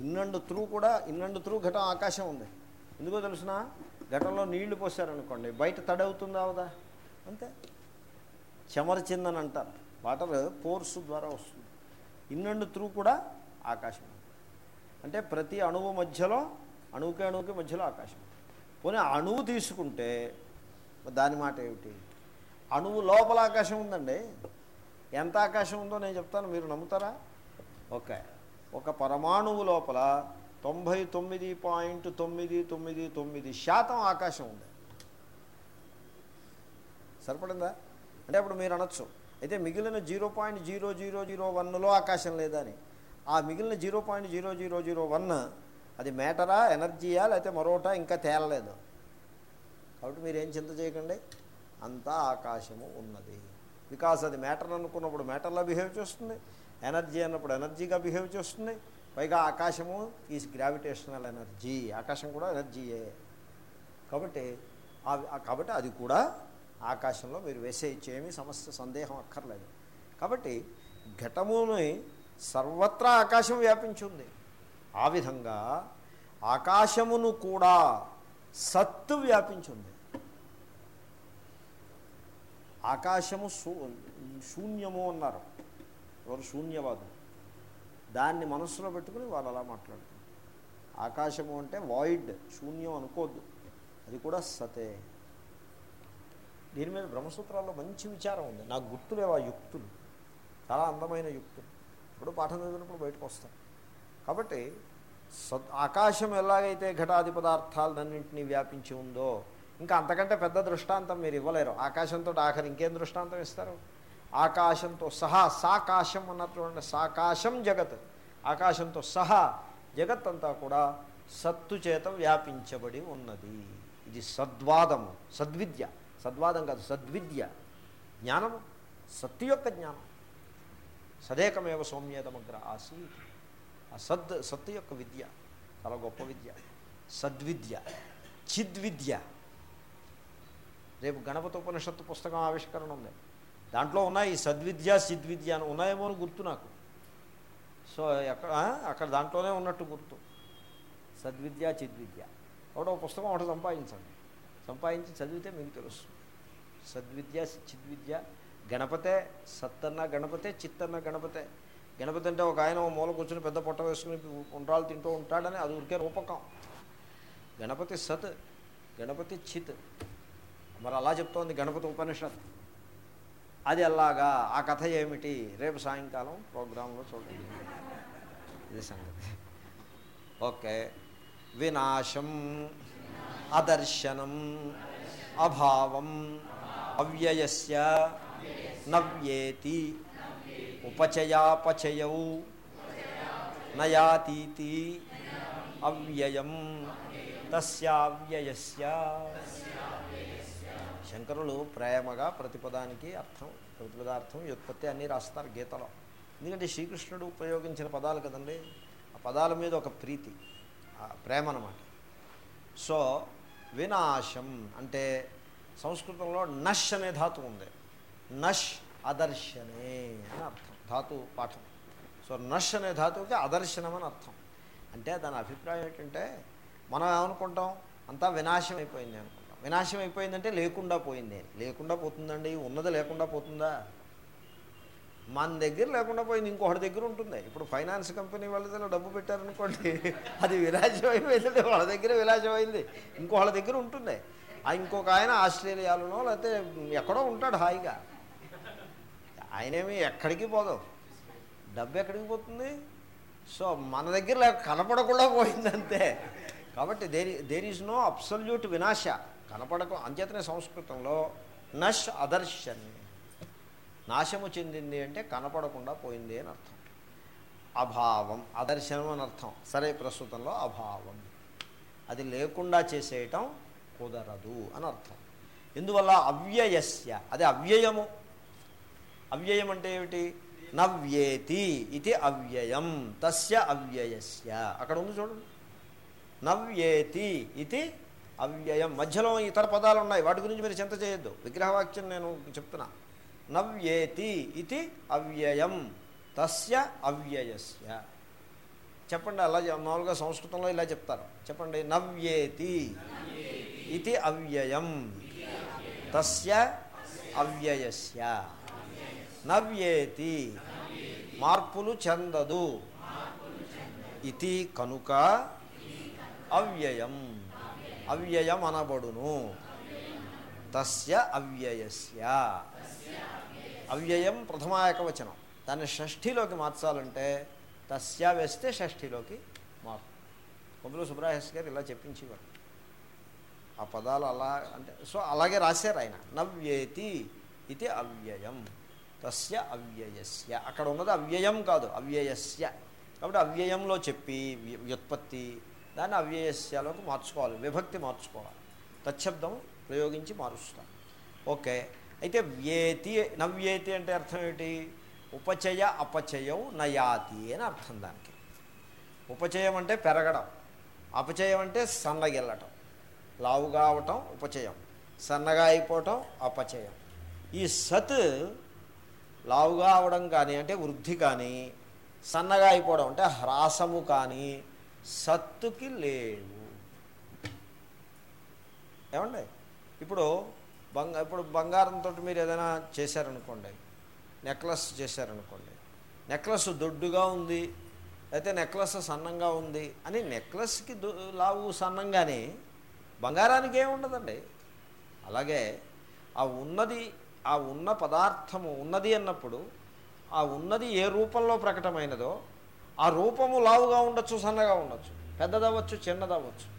ఇన్నండు త్రూ కూడా ఇన్నండు త్రూ ఘటం ఆకాశం ఉంది. ఎందుకో తెలిసిన? ఘటంలో నీళ్ళు పోసారనుకోండి బయట తడవుతుందా అవదా? అంతే. చెమరచిందని అంటారు. వాటర్ పోర్స్ ద్వారా వస్తుంది. ఇన్నండు త్రూ కూడా ఆకాశం. అంటే ప్రతి అణువు మధ్యలో అణువుకి అణువుకి మధ్యలో ఆకాశం. పోనీ అణువు తీసుకుంటే దాని మాట ఏమిటి? అణువు లోపల ఆకాశం ఉందండి. ఎంత ఆకాశం ఉందో నేను చెప్తాను మీరు నమ్ముతారా? ఓకే. ఒక పరమాణువు లోపల తొంభై తొమ్మిది పాయింట్ తొమ్మిది తొమ్మిది తొమ్మిది శాతం ఆకాశం ఉంది. సరిపడిందా? అంటే అప్పుడు మీరు అనొచ్చు. అయితే మిగిలిన zero point zero zero zero వన్లో ఆకాశం లేదని ఆ మిగిలిన zero point zero zero zero one అది మ్యాటరా ఎనర్జీయా లేకపోతే మరోటా ఇంకా తేలలేదు. కాబట్టి మీరు ఏం చింత చేయకండి. అంతా ఆకాశము ఉన్నది. బికాస్ అది మ్యాటర్ అనుకున్నప్పుడు మ్యాటర్లా బిహేవ్ చేస్తుంది. ఎనర్జీ అన్నప్పుడు ఎనర్జీగా బిహేవ్ చేస్తుంది. పైగా ఆకాశము ఈజ్ గ్రావిటేషనల్ ఎనర్జీ. ఆకాశం కూడా ఎనర్జీయే. కాబట్టి కాబట్టి అది కూడా ఆకాశంలో మీరు వేసేయచ్చు ఏమీ సమస్య సందేహం అక్కర్లేదు. కాబట్టి ఘటముని సర్వత్రా ఆకాశం వ్యాపించింది. ఆ విధంగా ఆకాశమును కూడా సత్తు వ్యాపించింది. ఆకాశము శూన్యము అన్నారు. ఎవరు శూన్యవాదు దాన్ని మనస్సులో పెట్టుకుని వాళ్ళు అలా మాట్లాడుతున్నారు. ఆకాశము అంటే వాయిడ్ శూన్యం అనుకోద్దు. అది కూడా సతే. దీని మీద బ్రహ్మసూత్రాల్లో మంచి విచారం ఉంది. నాకు గుర్తులేవు ఆ యుక్తులు. చాలా అందమైన యుక్తులు. ఇప్పుడు పాఠం చదివినప్పుడు బయటకు వస్తాం కాబట్టి సత్ ఆకాశం ఎలాగైతే ఘటాది పదార్థాలన్నింటినీ వ్యాపించి ఉందో ఇంకా అంతకంటే పెద్ద దృష్టాంతం మీరు ఇవ్వలేరు. ఆకాశంతో ఆఖరి ఇంకేం దృష్టాంతం ఇస్తారు? ఆకాశంతో సహా సాకాశం అన్నటువంటి సాకాశం జగత్. ఆకాశంతో సహా జగత్ అంతా కూడా సత్తు చేత వ్యాపించబడి ఉన్నది. ఇది సద్వాదము సద్విద్య. సద్వాదం కాదు సద్విద్య. జ్ఞానము సత్తు యొక్క జ్ఞానం. సదేకమేవ సౌమ్యదమగ్ర ఆసీ ఆ సద్ సత్తు యొక్క విద్య. చాలా గొప్ప విద్య. సద్విద్య చిద్విద్య. రేపు గణపతి ఉపనిషత్తు పుస్తకం ఆవిష్కరణ ఉంది. దాంట్లో ఉన్నాయి సద్విద్య సిద్విద్య అని ఉన్నాయేమో అని గుర్తు నాకు. సో ఎక్కడ అక్కడ దాంట్లోనే ఉన్నట్టు గుర్తు. సద్విద్య చిద్విద్య. ఒకటో పుస్తకం ఒకటి సంపాదించండి. సంపాదించి చదివితే మీకు తెలుస్తుంది. సద్విద్య చిద్విద్య గణపతే సత్తన్న గణపతే చిత్తన్న గణపతే. గణపతి అంటే ఒక ఆయన మూల కూర్చొని పెద్ద పొట్ట వేసుకుని ఉండ్రాలు తింటూ ఉంటాడని అది ఉరికే రూపకం. గణపతి సత్ గణపతి చిత్. మరి అలా చెప్తోంది గణపతి ఉపనిషత్ అది ఎలాగా? ఆ కథ ఏమిటి? రేపు సాయంకాలం ప్రోగ్రాంలో చూడండి. ఇది సంగతి. ఓకే. వినాశం అదర్శనం అభావం అవ్యయస్య నవ్యేతి ఉపచయాపచయౌ నయాతీతి అవ్యయం తస్యావ్యయస్య. శంకరులు ప్రేమగా ప్రతిపదానికి అర్థం ప్రతిపదార్థం వ్యుత్పత్తి అన్నీ రాస్తారు గీతలో. ఎందుకంటే శ్రీకృష్ణుడు ఉపయోగించిన పదాలు కదండి ఆ పదాల మీద ఒక ప్రీతి ప్రేమ అన్నమాట. సో వినాశం అంటే సంస్కృతంలో నష్ అనే ధాతు ఉంది. నష్ అదర్శనే అని అర్థం ధాతు పాఠం. సో నష్ అనే ధాతువుకి అదర్శనం అని అర్థం. అంటే దాని అభిప్రాయం ఏంటంటే మనం ఏమనుకుంటాం? అంతా వినాశం అయిపోయింది అనుకుంటాం. వినాశం అయిపోయిందంటే లేకుండా పోయింది. లేకుండా పోతుందండి ఉన్నది లేకుండా పోతుందా? మన దగ్గర లేకుండా పోయింది ఇంకొకటి దగ్గర ఉంటుంది. ఇప్పుడు ఫైనాన్స్ కంపెనీ వాళ్ళ దగ్గర డబ్బు పెట్టారనుకోండి అది విలాసం అయిపోయిందంటే వాళ్ళ దగ్గర విలాసం అయింది ఇంకొకళ్ళ దగ్గర ఉంటుంది. ఆ ఇంకొక ఆయన ఆస్ట్రేలియాలోనో లేకపోతే ఎక్కడో ఉంటాడు హాయిగా. ఆయనేమి ఎక్కడికి పోదు. డబ్బు ఎక్కడికి పోతుంది? సో మన దగ్గర కనపడకుండా పోయిందంతే. కాబట్టి there there is no absolute వినాశ. కనపడక. అంచేతనే సంస్కృతంలో నష్ అదర్శన్. నాశము చెందింది అంటే కనపడకుండా పోయింది అని అర్థం. అభావం అదర్శనం అని అర్థం. సరే ప్రస్తుతంలో అభావం. అది లేకుండా చేసేయటం కుదరదు అని అర్థం. ఎందువల్ల? అవ్యయస్య. అది అవ్యయము. అవ్యయం అంటే ఏమిటి? నవ్యేతి ఇది అవ్యయం. తస్య అవ్యయస్య. అక్కడ ఉంది చూడండి. నవ్యేతి ఇది అవ్యయం. మధ్యలో ఇతర పదాలు ఉన్నాయి. వాటి గురించి మీరు చింత చేయొద్దు. విగ్రహవాక్యం నేను చెప్తున్నా. నవ్యేతి ఇది అవ్యయం. తస్య అవ్యయస్య. చెప్పండి అలా మామూలుగా సంస్కృతంలో ఇలా చెప్తారు. చెప్పండి నవ్యేతి ఇది అవ్యయం. తస్య అవ్యయస్య. నవ్యేతి మార్పులు చెందదు. ఇది కనుక అవ్యయం. అవ్యయం అనబడును తస్య అవ్యయస్య. అవ్యయం ప్రథమాయకవచనం దాన్ని షష్ఠిలోకి మార్చాలంటే తస్య వేస్తే షష్ఠిలోకి మార్పు కొందరు సుబ్రహ్మణ్య గారు ఇలా చెప్పించేవారు. ఆ పదాలు అలా అంటే సో అలాగే రాశారు ఆయన. నవ్యేతి ఇది అవ్యయం. తస్య అవ్యయస్య. అక్కడ ఉన్నది అవ్యయం కాదు అవ్యయస్య. కాబట్టి అవ్యయంలో చెప్పి వ్య- వ్యుత్పత్తి దాన్ని అవ్యయస్యాలకు మార్చుకోవాలి విభక్తి మార్చుకోవాలి. తచ్చబ్దం ప్రయోగించి మారుస్తాం. ఓకే. అయితే వ్యేతి నవ్యేతి అంటే అర్థం ఏమిటి? ఉపచయ అపచయం నయాతి అని అర్థం దానికి. ఉపచయం అంటే పెరగడం అపచయం అంటే సన్నగిల్లటం లావుగా అవటం ఉపచయం. సన్నగా అయిపోవటం అపచయం. ఈ సత్ లావుగా అవడం కానీ అంటే వృద్ధి కానీ సన్నగా అయిపోవడం అంటే హ్రాసము కానీ సత్తుకి లేవు ఏమండి? ఇప్పుడు బంగా ఇప్పుడు బంగారంతో మీరు ఏదైనా చేశారనుకోండి నెక్లెస్ చేశారనుకోండి నెక్లెస్ దొడ్డుగా ఉంది అయితే నెక్లెస్ సన్నంగా ఉంది అని నెక్లెస్కి లావు సన్నంగానే బంగారానికి ఏముండదండి అలాగే ఆ ఉన్నది ఆ ఉన్న పదార్థము ఉన్నది అన్నప్పుడు ఆ ఉన్నది ఏ రూపంలో ప్రకటమైనదో ఆ రూపము లావుగా ఉండొచ్చు సన్నగా ఉండొచ్చు. పెద్దదవ్వచ్చు చిన్నదవ్వచ్చు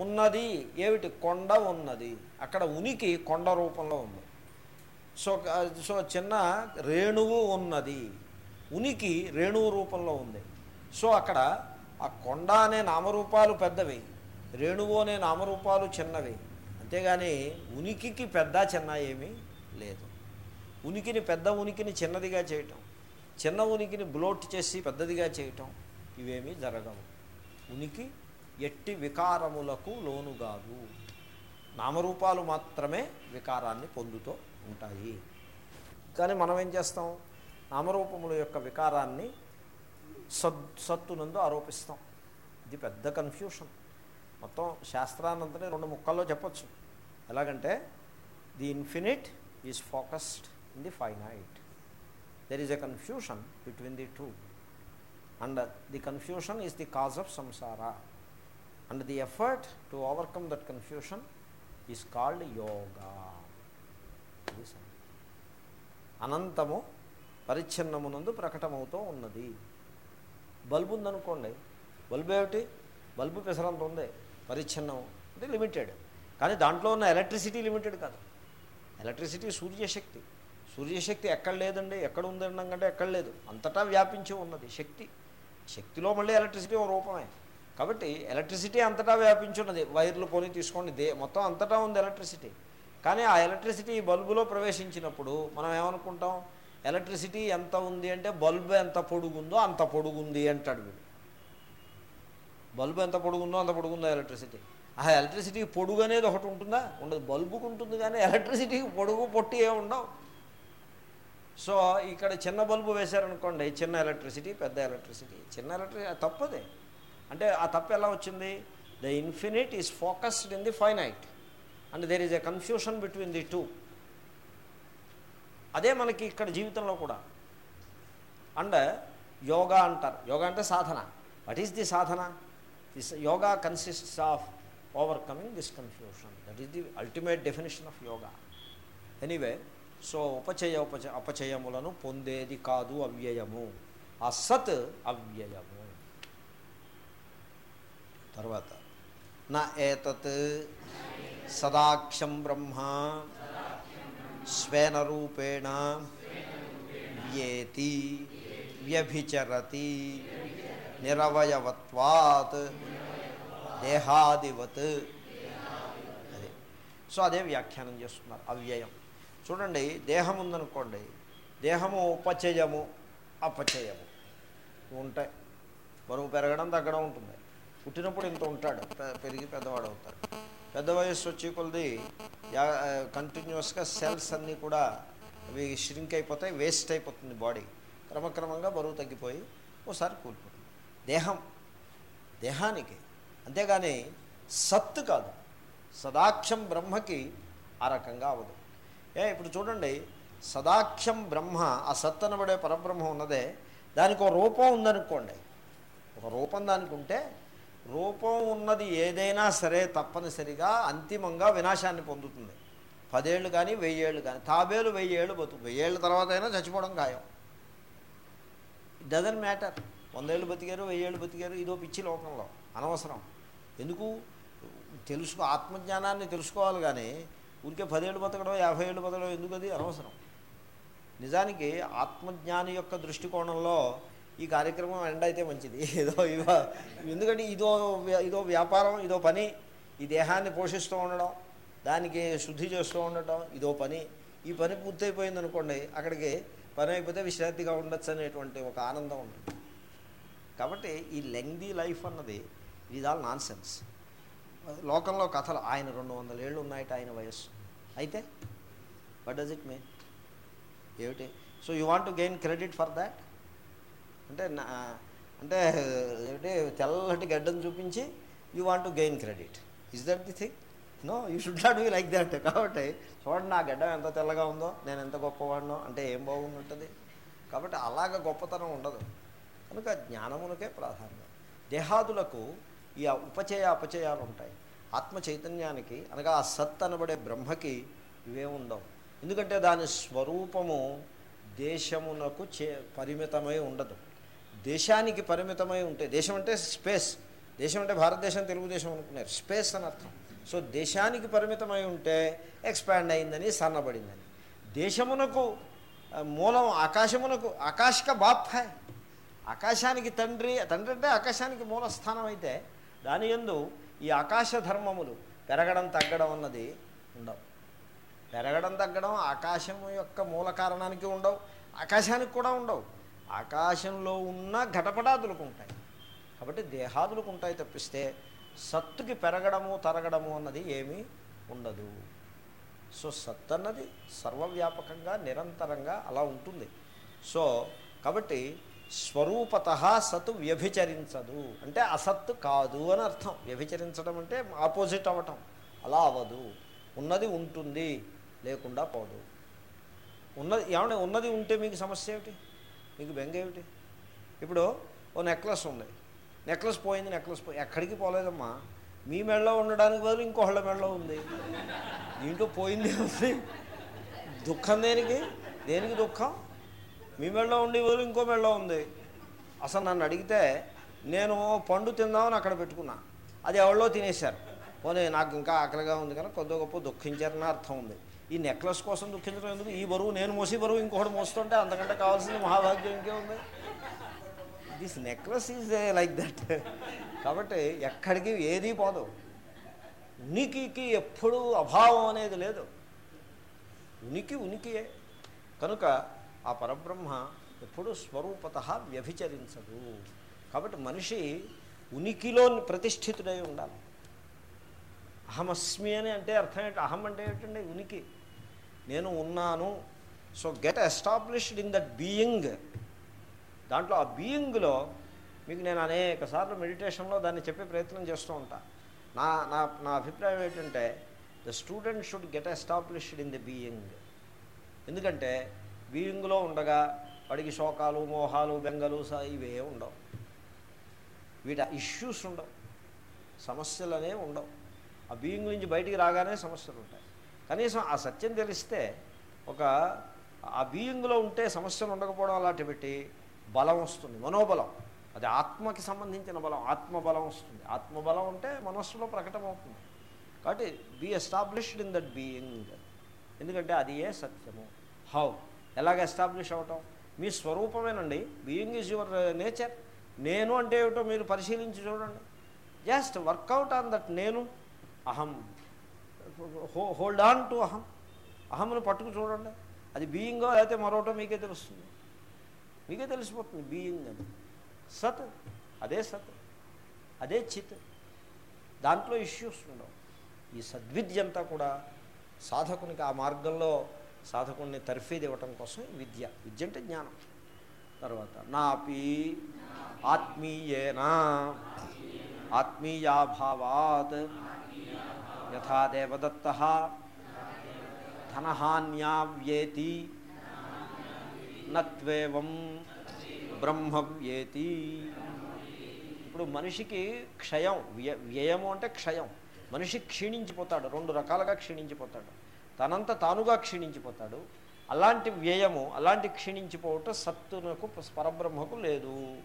ఉన్నది ఏమిటి? కొండ ఉన్నది. అక్కడ ఉనికి కొండ రూపంలో ఉంది. సో సో చిన్న రేణువు ఉన్నది. ఉనికి రేణువు రూపంలో ఉంది. సో అక్కడ ఆ కొండ అనే నామరూపాలు పెద్దవి. రేణువు అనే నామరూపాలు చిన్నవి. అంతేగాని ఉనికికి పెద్ద చిన్న ఏమీ లేదు. ఉనికిని పెద్ద ఉనికిని చిన్నదిగా చేయటం. చిన్న ఉనికిని బ్లోట్ చేసి పెద్దదిగా చేయటం ఇవేమీ జరగవు. ఉనికి ఎట్టి వికారములకు లోనుగాదు నామరూపాలు మాత్రమే వికారాన్ని పొందుతూ ఉంటాయి. కానీ మనం ఏం చేస్తాం? నామరూపముల యొక్క వికారాన్ని సద్ సత్తునందు ఆరోపిస్తాం. ఇది పెద్ద కన్ఫ్యూషన్. మొత్తం శాస్త్రానంతనే రెండు ముక్కల్లో చెప్పచ్చు. ఎలాగంటే the infinite is focused in the finite. There is a confusion between the two and the confusion is the cause of samsara and the effort to overcome that confusion is called yoga అనంతము పరిచ్ఛిన్నమునందు ప్రకటమవుతూ ఉన్నది. Bulb ఉందనుకోండి bulb ఏమిటి? Bulb పెసరంత ఉంది పరిచ్ఛిన్నం అంటే limited. కానీ దాంట్లో ఉన్న ఎలక్ట్రిసిటీ లిమిటెడ్ కాదు. ఎలక్ట్రిసిటీ సూర్యశక్తి. సూర్యశక్తి ఎక్కడ లేదండి? ఎక్కడ ఉందన్నాం కంటే ఎక్కడ లేదు. అంతటా వ్యాపించి ఉన్నది శక్తి. శక్తిలో మళ్ళీ ఎలక్ట్రిసిటీ ఒక రూపమే. కాబట్టి ఎలక్ట్రిసిటీ అంతటా వ్యాపించి ఉన్నది. వైర్లు పోని తీసుకోండి. దే మొత్తం అంతటా ఉంది ఎలక్ట్రిసిటీ. కానీ ఆ ఎలక్ట్రిసిటీ బల్బులో ప్రవేశించినప్పుడు మనం ఏమనుకుంటాం? ఎలక్ట్రిసిటీ ఎంత ఉంది అంటే బల్బు ఎంత పొడుగుందో అంత పొడుగుంది అంటాడు వీడు. బల్బు ఎంత పొడుగుందో అంత పొడుగుందో ఎలక్ట్రిసిటీ? ఆ ఎలక్ట్రిసిటీ పొడుగు అనేది ఒకటి ఉంటుందా? ఉండదు. బల్బుకు ఉంటుంది కానీ ఎలక్ట్రిసిటీకి పొడుగు పొట్టి ఏమి ఉండవు సో ఇక్కడ చిన్న బల్బు వేశారనుకోండి చిన్న ఎలక్ట్రిసిటీ పెద్ద ఎలక్ట్రిసిటీ. చిన్న ఎలక్ట్రిసిటీ తప్పదే. అంటే ఆ తప్పు ఎలా వచ్చింది? The infinite is focused in the finite and there is a confusion between the two అదే మనకి ఇక్కడ జీవితంలో కూడా. అండ్ యోగా అంటారు. యోగా అంటే సాధన. What is the sadhana? This yoga consists of overcoming this confusion that is the ultimate definition of yoga. Anyway so ఉపచయ ఉపచ అపచయములను పొందేది కాదు అవ్యయము. అసత్ అవ్యయము. తర్వాత నా ఏతత్ సదాక్షం బ్రహ్మ స్వేన రూపేణ వ్యేతి వ్యభిచరతి నిరవయవత్వాత్ దేహాదివత్. అదే. సో అదే వ్యాఖ్యానం చేస్తున్నారు అవ్యయం. చూడండి దేహం ఉందనుకోండి దేహము ఉపచయము అపచయము ఉంటాయి. బరువు పెరగడం తగ్గడం ఉంటుంది. పుట్టినప్పుడు ఇంత ఉంటాడు పెరిగి పెద్దవాడు అవుతాడు. పెద్ద వయస్సు వచ్చి కొలది కంటిన్యూస్గా సెల్స్ అన్నీ కూడా అవి షిరింక్ అయిపోతాయి వేస్ట్ అయిపోతుంది బాడీ క్రమక్రమంగా బరువు తగ్గిపోయి ఓసారి కూలిపోతుంది. దేహం దేహానికి అంతేగాని సత్తు కాదు. సదాక్షం బ్రహ్మకి ఆ రకంగా అవదు ఏ ఇప్పుడు చూడండి. సదాఖ్యం బ్రహ్మ ఆ సత్ అనబడే పరబ్రహ్మ ఉన్నదే. దానికి ఒక రూపం ఉందనుకోండి. ఒక రూపం దానికి ఉంటే రూపం ఉన్నది ఏదైనా సరే తప్పనిసరిగా అంతిమంగా వినాశాన్ని పొందుతుంది. పదేళ్ళు కానీ వెయ్యేళ్ళు కానీ తాబేలు వెయ్యేళ్ళు బతుకు వెయ్యేళ్ళ తర్వాత అయినా చచ్చిపోవడం ఖాయం. ఇట్ డజన్ మ్యాటర్ వందేళ్ళు బతికారు వెయ్యేళ్ళు బతికారు ఇదో పిచ్చి లోకంలో. అనవసరం. ఎందుకు? తెలుసుకో ఆత్మజ్ఞానాన్ని తెలుసుకోవాలి కానీ ఊరికే పదేళ్ళు బతకడం యాభై ఏళ్ళు బతకడం ఎందుకు అది అనవసరం. నిజానికి ఆత్మజ్ఞాని యొక్క దృష్టికోణంలో ఈ కార్యక్రమం ఎండ్ అయితే మంచిది. ఏదో ఇదో ఎందుకంటే ఇదో ఇదో వ్యాపారం ఇదో పని ఈ దేహాన్ని పోషిస్తూ ఉండడం దానికి శుద్ధి చేస్తూ ఉండటం ఇదో పని. ఈ పని పూర్తయిపోయింది అనుకోండి అక్కడికి పని అయిపోతే విశ్రాంతిగా ఉండొచ్చు అనేటువంటి ఒక ఆనందం ఉంటుంది. కాబట్టి ఈ లెంగ్దీ లైఫ్ అన్నది ఇది ఆల్ నాన్ సెన్స్ లోకంలో కథలు ఆయన రెండు వందల ఏళ్ళు ఉన్నాయట ఆయన వయస్సు. అయితే వట్ డస్ ఇట్ మీన్ ఏమిటి? So you want to gain credit for that అంటే నా అంటే ఏమిటి? తెల్లటి గడ్డను చూపించి you want to gain credit is that the thing no you should not be like that కాబట్టి చూడండి నా గడ్డ ఎంత తెల్లగా ఉందో నేను ఎంత గొప్పవాడినో అంటే ఏం బాగుంటుంది కాబట్టి అలాగ గొప్పతనం ఉండదు. కనుక జ్ఞానమునకే ప్రాధాన్యం. దేహాదులకు ఈ ఉపచయ అపచయాలు ఉంటాయి. ఆత్మ చైతన్యానికి అనగా ఆ సత్ అనబడే బ్రహ్మకి ఇవే ఉండవు. ఎందుకంటే దాని స్వరూపము దేశమునకు చే పరిమితమై ఉండదు. దేశానికి పరిమితమై ఉంటే దేశం అంటే స్పేస్. దేశం అంటే భారతదేశం తెలుగుదేశం అనుకున్నారు. స్పేస్ అని అర్థం. సో దేశానికి పరిమితమై ఉంటే ఎక్స్పాండ్ అయిందని సన్నబడిందని. దేశమునకు మూలం ఆకాశమునకు ఆకాశక బాప్ ఆకాశానికి తండ్రి తండ్రి అంటే ఆకాశానికి మూలస్థానం అయితే దాని యందు ఈ ఆకాశ ధర్మములు పెరగడం తగ్గడం అన్నది ఉండవు. పెరగడం తగ్గడం ఆకాశం యొక్క మూల కారణానికి ఉండవు. ఆకాశానికి కూడా ఉండవు. ఆకాశంలో ఉన్న ఘటపటాదులకు ఉంటాయి. కాబట్టి దేహాదులకు ఉంటాయి తప్పిస్తే సత్తుకి పెరగడము తరగడము అన్నది ఏమీ ఉండదు. సో సత్ అన్నది సర్వవ్యాపకంగా నిరంతరంగా అలా ఉంటుంది. సో కాబట్టి స్వరూపత సత్ వ్యభిచరించదు. అంటే అసత్ కాదు అని అర్థం. వ్యభిచరించడం అంటే ఆపోజిట్ అవ్వటం. అలా అవ్వదు. ఉన్నది ఉంటుంది లేకుండా పోదు. ఉన్నది ఏమంటే ఉన్నది ఉంటే మీకు సమస్య ఏమిటి? మీకు బెంగ ఏమిటి? ఇప్పుడు ఓ నెక్లెస్ ఉంది. నెక్లెస్ పోయింది నెక్లెస్ పోయి ఎక్కడికి పోలేదమ్మా. మీ మెడలో ఉండడానికి బదులు ఇంకోళ్ళ మెడలో ఉంది. దీంట్లో పోయింది ఉంది దుఃఖం దేనికి? దేనికి దుఃఖం? మీ మెడలో ఉండి బదులు ఇంకో మెడలో ఉంది. అసలు నన్ను అడిగితే నేను పండు తిందామని అక్కడ పెట్టుకున్నా. అది ఎవరో తినేశారు. పోనీ నాకు ఇంకా ఆకలిగా ఉంది కనుక కొద్ది గొప్ప దుఃఖించారని అర్థం ఉంది. ఈ నెక్లెస్ కోసం దుఃఖించడం ఎందుకు? ఈ బరువు నేను మోసి బరువు ఇంకొకటి మోస్తుంటే అంతకంటే కావాల్సింది మహాభాగ్యం ఉంది. This necklace is like that కాబట్టి ఎక్కడికి ఏదీ పోదు. ఉనికికి ఎప్పుడూ అభావం అనేది లేదు. ఉనికి ఉనికియే. కనుక ఆ పరబ్రహ్మ ఎప్పుడూ స్వరూపత వ్యభిచరించదు. కాబట్టి మనిషి ఉనికిలో ప్రతిష్ఠితుడై ఉండాలి. అహమస్మి అని అంటే అర్థం ఏంటి? అహం అంటే ఏంటండి? ఉనికి. నేను ఉన్నాను. So get established in that being. దాంట్లో ఆ బీయింగ్లో మీకు నేను అనేక సార్లు మెడిటేషన్లో దాన్ని చెప్పే ప్రయత్నం చేస్తూ ఉంటాను నా నా నా అభిప్రాయం ఏంటంటే the student should get established in the being. ఎందుకంటే బీయింగ్లో ఉండగా వాడికి శోకాలు మోహాలు బెంగలు స- ఇవే ఉండవు. వీటి ఇష్యూస్ ఉండవు. సమస్యలు అనేవి ఉండవు. ఆ బీయింగ్ నుంచి బయటికి రాగానే సమస్యలు ఉంటాయి. కనీసం ఆ సత్యం తెలిస్తే ఒక ఆ బీయింగ్లో ఉంటే సమస్యలు ఉండకపోవడం అలాంటి పెట్టి బలం వస్తుంది మనోబలం. అది ఆత్మకి సంబంధించిన బలం ఆత్మబలం వస్తుంది. ఆత్మబలం ఉంటే మనస్సులో ప్రకటమవుతుంది. కాబట్టి be established in that being ఎందుకంటే అది ఏ సత్యము. హౌ ఎలాగ ఎస్టాబ్లిష్ అవటం? మీ స్వరూపమేనండి. Being is your uh, nature. నేను అంటే ఏమిటో మీరు పరిశీలించి చూడండి. జస్ట్ వర్కౌట్ ఆన్ దట్ నేను అహం హోల్డ్ ఆన్ టు అహం. అహంను పట్టుకు చూడండి. అది బీయింగో లేకపోతే మరోటో మీకే తెలుస్తుంది. మీకే తెలిసిపోతుంది బీయింగ్ అని. సత్ అదే సత్ అదే చిత్. దాంట్లో ఇష్యూస్ ఉండవు. ఈ సద్విద్య అంతా కూడా సాధకునికి ఆ మార్గంలో సాధకుడిని తర్ఫీది ఇవ్వటం కోసం విద్య. విద్య అంటే జ్ఞానం. తర్వాత నాపి ఆత్మీయేనా ఆత్మీయాభావాత్ యథా దేవదత్త ధనహాన్యావ్యేతి నత్వేవం బ్రహ్మవ్యేతి. ఇప్పుడు మనిషికి క్షయం వ్య వ్యయము అంటే క్షయం. మనిషి క్షీణించిపోతాడు రెండు రకాలుగా క్షీణించిపోతాడు. తనంత తానుగా క్షీణించిపోతాడు. అలాంటి వ్యయము అలాంటి క్షీణించిపోవటం సత్తునకు పరబ్రహ్మకు లేదు.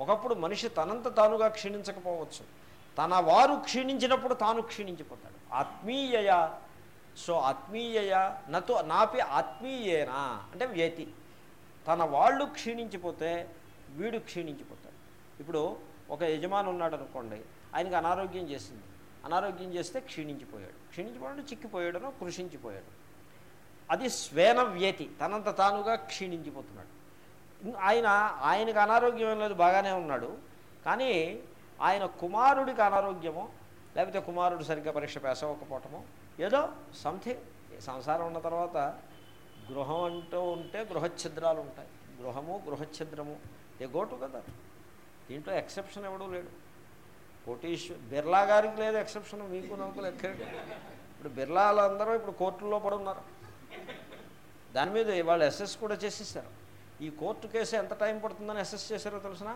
ఒకప్పుడు మనిషి తనంత తానుగా క్షీణించకపోవచ్చు. తన వారు క్షీణించినప్పుడు తాను క్షీణించిపోతాడు. ఆత్మీయయ సో ఆత్మీయయ నతో నాపి ఆత్మీయేనా? అంటే వ్యతి. తన వాళ్ళు క్షీణించిపోతే వీడు క్షీణించిపోతాడు. ఇప్పుడు ఒక యజమాని ఉన్నాడు అనుకోండి ఆయనకి అనారోగ్యం చేసింది. అనారోగ్యం చేస్తే క్షీణించిపోయాడు. క్షీణించిపోయాడు చిక్కిపోయాడనో కృషించిపోయాడు. అది స్వేన వ్యతి తనంత తానుగా క్షీణించిపోతున్నాడు. ఆయన ఆయనకు అనారోగ్యం ఏం లేదు బాగానే ఉన్నాడు. కానీ ఆయన కుమారుడికి అనారోగ్యమో లేకపోతే కుమారుడు సరిగ్గా పరీక్ష పాస్ అవ్వకపోవటమో ఏదో సంథింగ్ సంసారం ఉన్న తర్వాత గృహం అంటూ ఉంటే గృహఛిద్రాలు ఉంటాయి. గృహము గృహఛిద్రము ఏ గోటు కదా దీంట్లో ఎక్సెప్షన్ ఎవడూ లేడు. కోటీశ్వర్ బిర్లా గారికి లేదు ఎక్సెప్షన్ మీకు నాకు లెక్కేడు ఇప్పుడు బిర్లాలు అందరూ ఇప్పుడు కోర్టుల్లో పడున్నారు. దాని మీద వాళ్ళు ఎస్ఎస్ కూడా చేసేసారు. ఈ కోర్టు కేసు ఎంత టైం పడుతుందని ఎస్ఎస్ చేశారో తెలిసిన?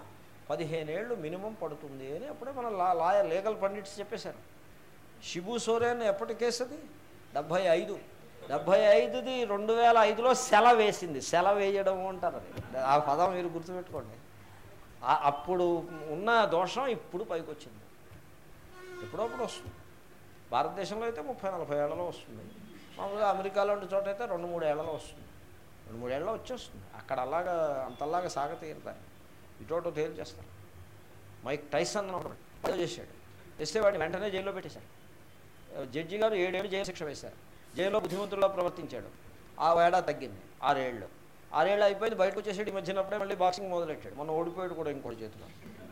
పదిహేనేళ్ళు మినిమం పడుతుంది అని అప్పుడే మన లా లాయర్ లీగల్ పండిట్స్ చెప్పేశారు. షిబు సోరేన్ ఎప్పటి కేసు అది డెబ్భై ఐదు. డెబ్భై ఐదుది రెండు వేల ఐదులో సెల వేసింది సెల వేయడం అంటారు అది. ఆ పదం మీరు గుర్తుపెట్టుకోండి. అప్పుడు ఉన్న దోషం ఇప్పుడు పైకి వచ్చింది ఎప్పుడప్పుడు వస్తుంది. భారతదేశంలో అయితే ముప్పై నలభై ఏళ్ళలో వస్తుంది. మామూలుగా అమెరికా లాంటి చోట అయితే రెండు మూడు ఏళ్ళలో వస్తుంది. రెండు మూడు ఏళ్ళలో వచ్చేస్తుంది. అక్కడ అలాగా అంతలాగా సాగతీరుతాయి ఇటోటో తేల్చేస్తారు. మైక్ టైసన్ ఏదో చేశాడు. చేస్తే వాడిని వెంటనే జైల్లో పెట్టేశాడు. జడ్జి గారు ఏడేళ్ళు జైలు శిక్ష వేశారు. జైల్లో బుద్ధిమంతుల్లో ప్రవర్తించాడు. ఆ ఏడా తగ్గింది. ఆరేళ్ళు. ఆరేళ్ళు అయిపోయింది బయటకు వచ్చేసాడు ఈ మధ్యనప్పుడే మళ్ళీ బాక్సింగ్ మొదలెట్టాడు. మొన్న ఓడిపోయాడు కూడా ఇంకోటి చేతిలో.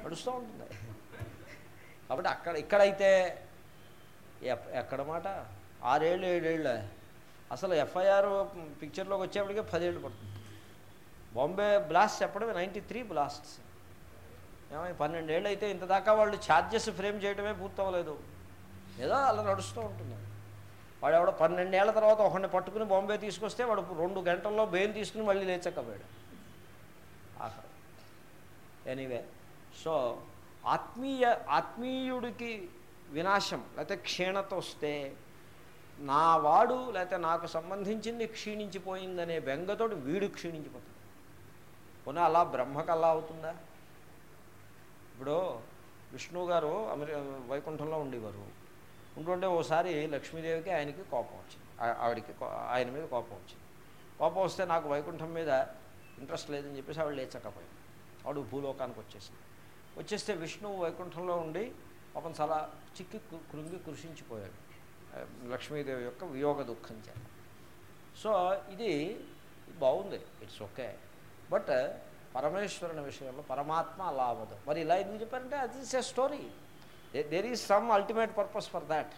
నడుస్తూ ఉంటుంది. కాబట్టి అక్కడ ఇక్కడైతే ఎక్కడ మాట? ఆరేళ్ళు ఏడేళ్ళ. అసలు ఎఫ్ఐఆర్ పిక్చర్లోకి వచ్చేప్పటికే పదేళ్ళు పడుతుంది. బాంబే బ్లాస్ట్ చెప్పడమే నైంటీ త్రీ బ్లాస్ట్స్. ఏమై పన్నెండేళ్ళు అయితే ఇంత దాకా వాళ్ళు ఛార్జెస్ ఫ్రేమ్ చేయడమే పూర్తవ్వలేదు. ఏదో అలా నడుస్తూ ఉంటుంది. వాడు ఎవడో పన్నెండేళ్ళ తర్వాత ఒకడిని పట్టుకుని బాంబే తీసుకొస్తే వాడు రెండు గంటల్లో బెయిల్ తీసుకుని మళ్ళీ లేచక్కపోయాడు ఆఖరు. ఎనీవే. సో ఆత్మీయ ఆత్మీయుడికి వినాశం లేకపోతే క్షీణత వస్తే నా వాడు లేకపోతే నాకు సంబంధించింది క్షీణించిపోయిందనే బెంగతోటి వీడు క్షీణించిపోతాడు. పోనీ అలా బ్రహ్మకు అలా అవుతుందా? ఇప్పుడు విష్ణువు గారు అమెరి వైకుంఠంలో ఉండేవారు. ఉంటుంటే ఓసారి లక్ష్మీదేవికి ఆయనకి కోపం వచ్చింది. ఆవిడికి ఆయన మీద కోపం వచ్చింది. కోపం వస్తే నాకు వైకుంఠం మీద ఇంట్రెస్ట్ లేదని చెప్పేసి ఆవిడ లేచకపోయింది. ఆవిడ భూలోకానికి వచ్చేసింది. వచ్చేస్తే విష్ణువు వైకుంఠంలో ఉండి పాపం చాలా చిక్కి కృంగి కృషించిపోయాడు. లక్ష్మీదేవి యొక్క వియోగ దుఃఖం చేత. సో ఇది బాగుంది. It's okay. బట్ పరమేశ్వరుని విషయంలో పరమాత్మ అలా అవ్వదు మరి ఇలా ఎందుకు చెప్పారంటే అది is a story. There is some ultimate purpose for that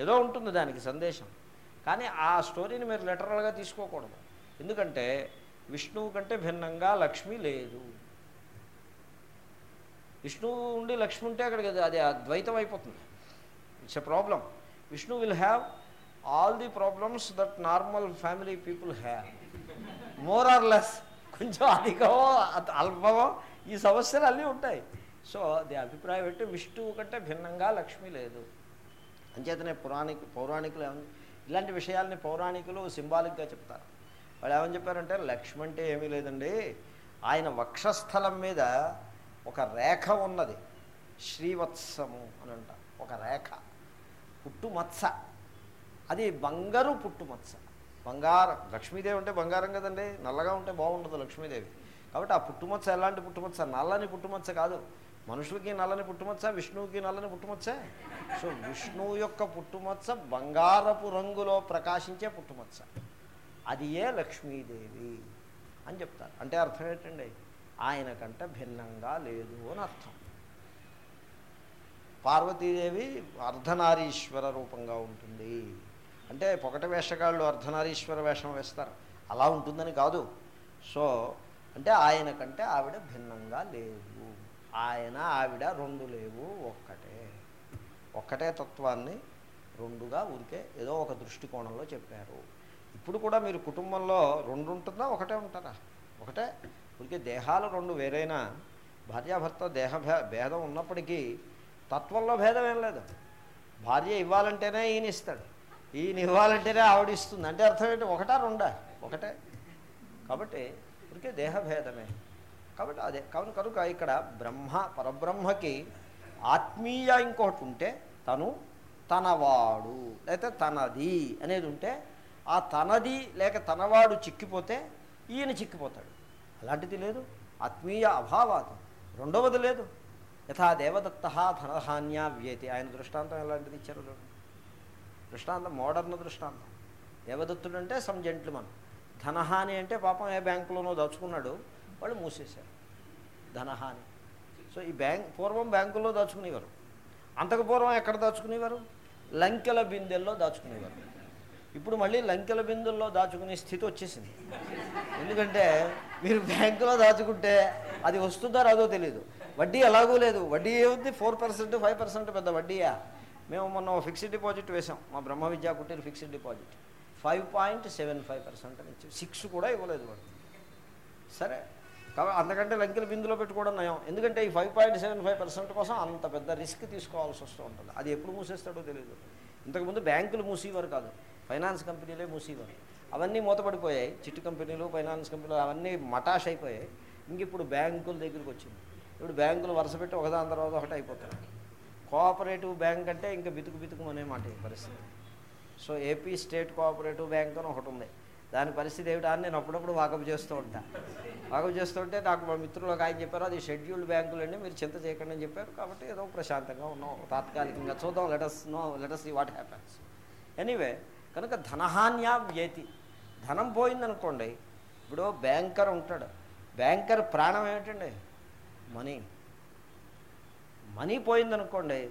ఏదో ఉంటుంది దానికి సందేశం. కానీ ఆ స్టోరీని మీరు లెటరల్గా తీసుకోకూడదు. ఎందుకంటే విష్ణువు కంటే భిన్నంగా లక్ష్మి లేదు. విష్ణువు ఉండి లక్ష్మి ఉంటే అక్కడికి అది- అది అద్వైతం అయిపోతుంది. It's a problem Vishnu will have all the problems that normal family people have more or less కొంచెం అధికమో అల్పమో ఈ సమస్యలు అన్నీ ఉంటాయి. సో ది అభిప్రాయం అంటే విష్ణువు కంటే భిన్నంగా లక్ష్మి లేదు. అంచేతనే పురాణిక పౌరాణికులు ఏమని ఇలాంటి విషయాల్ని పౌరాణికులు సింబాలిక్గా చెప్తారు. వాళ్ళు ఏమని చెప్పారంటే లక్ష్మి అంటే ఏమీ లేదండి. ఆయన వక్షస్థలం మీద ఒక రేఖ ఉన్నది. శ్రీవత్సము అని అంట. ఒక రేఖ. పుట్టుమత్స. అది బంగారు పుట్టుమత్స. బంగారం. లక్ష్మీదేవి అంటే బంగారం కదండి. నల్లగా ఉంటే బాగుండదు లక్ష్మీదేవి. కాబట్టి ఆ పుట్టుమచ్చ ఎలాంటి పుట్టుమచ్చ నల్లని పుట్టుమచ్చ కాదు. మనుషులకి నల్లని పుట్టుమచ్చ విష్ణువుకి నల్లని పుట్టుమచ్చే? సో విష్ణువు యొక్క పుట్టుమచ్చ బంగారపు రంగులో ప్రకాశించే పుట్టుమచ్చ. అది ఏ లక్ష్మీదేవి అని చెప్తారు. అంటే అర్థం ఏంటండి? ఆయన కంటే భిన్నంగా లేదు అని అర్థం. పార్వతీదేవి అర్ధనారీశ్వర రూపంగా ఉంటుంది. అంటే పొగట వేషగాళ్ళు అర్ధనారీశ్వర వేషం వేస్తారు. అలా ఉంటుందని కాదు. సో అంటే ఆయన కంటే ఆవిడ భిన్నంగా లేవు ఆయన ఆవిడ రెండు లేవు ఒక్కటే. ఒక్కటే తత్వాన్ని రెండుగా ఊరికే ఏదో ఒక దృష్టికోణంలో చెప్పారు. ఇప్పుడు కూడా మీరు కుటుంబంలో రెండు ఉంటుందా ఒకటే ఉంటారా ఒకటే? ఊరికే దేహాలు రెండు వేరైనా భార్యాభర్త దేహ భే- భేదం ఉన్నప్పటికీ తత్వంలో భేదం ఏం లేదు. భార్య ఇవ్వాలంటేనే ఈయన ఇస్తాడు. ఈయన ఇవ్వాలంటేనే ఆవిడ ఇస్తుంది. అంటే అర్థం ఏంటి? ఒకటా రెండా? ఒకటే. కాబట్టి ఊరికే దేహభేదమే కాబట్టి అదే. కావున కనుక ఇక్కడ బ్రహ్మ పరబ్రహ్మకి ఆత్మీయ ఇంకొకటి ఉంటే తను తనవాడు లేకపోతే తనది అనేది ఉంటే ఆ తనది లేక తనవాడు చిక్కిపోతే ఈయన చిక్కిపోతాడు. అలాంటిది లేదు. ఆత్మీయ అభావాత్ రెండవది లేదు. యథా దేవదత్త ధనధాన్యా వ్యతి ఆయన దృష్టాంతం ఎలాంటిది ఇచ్చారు దృష్టాంతం మోడర్న్ దృష్టాంతం. దేవదత్తుడు అంటే సమ్ జెంట్లమన్. ధనహాని అంటే పాపం ఏ బ్యాంకులోనో దాచుకున్నాడు. వాళ్ళు మూసేశారు. ధనహాని సో ఈ బ్యాంక్ పూర్వం బ్యాంకుల్లో దాచుకునేవారు. అంతకు పూర్వం ఎక్కడ దాచుకునేవారు? లంకెల బిందెల్లో దాచుకునేవారు. ఇప్పుడు మళ్ళీ లంకెల బిందుల్లో దాచుకునే స్థితి వచ్చేసింది. ఎందుకంటే మీరు బ్యాంకులో దాచుకుంటే అది వస్తుందో రాదో తెలియదు వడ్డీ ఎలాగూ లేదు. వడ్డీ ఏముంది? ఫోర్ పర్సెంట్ ఫైవ్ పర్సెంట్ పెద్ద వడ్డీయా? మేము మొన్న ఫిక్స్డ్ డిపాజిట్ వేసాం మా Brahma Vidya Kutir fixed deposit. Five point seven five percent అని ఇచ్చాం సిక్స్ కూడా ఇవ్వలేదు వాడు సరే. కాబట్టి అంతకంటే లంకెలు బిందులో పెట్టుకోవడం నయం. ఎందుకంటే ఈ five point seven five percent కోసం అంత పెద్ద రిస్క్ తీసుకోవాల్సి వస్తూ ఉంటుంది. అది ఎప్పుడు మూసేస్తాడో తెలియదు ఇంతకుముందు బ్యాంకులు మూసేవారు కాదు. ఫైనాన్స్ కంపెనీలే మూసేవారు. అవన్నీ మూతపడిపోయాయి. చిట్టు కంపెనీలు ఫైనాన్స్ కంపెనీలు అవన్నీ మటాష్ అయిపోయాయి. ఇంక ఇప్పుడు బ్యాంకుల దగ్గరికి వచ్చింది. ఇప్పుడు బ్యాంకులు వరుస పెట్టి ఒకదాని తర్వాత ఒకటి అయిపోతాయి కోఆపరేటివ్ బ్యాంక్ అంటే ఇంకా బితుకు బితుకు అనే మాట ఈ పరిస్థితి. So AP state cooperative bank అని ఒకటి ఉంది. దాని పరిస్థితి ఏమిటా అని నేను అప్పుడప్పుడు వాకప్ చేస్తూ ఉంటాను వాకప్ చేస్తుంటే నాకు మా మిత్రులు ఒక ఆయన చెప్పారు అది షెడ్యూల్డ్ బ్యాంకులు అండి మీరు చింత చేయకండి అని చెప్పారు. కాబట్టి ఏదో ప్రశాంతంగా ఉన్నాం తాత్కాలికంగా చూద్దాం లెటస్ నో లెటస్ ఈ వాట్ హ్యాపన్స్ ఎనీవే కనుక ధనహాన్యా వ్యతి. ధనం పోయిందనుకోండి ఇప్పుడు బ్యాంకర్ ఉంటాడు. బ్యాంకర్ ప్రాణం ఏమిటండి? Money. Money పోయిందనుకోండి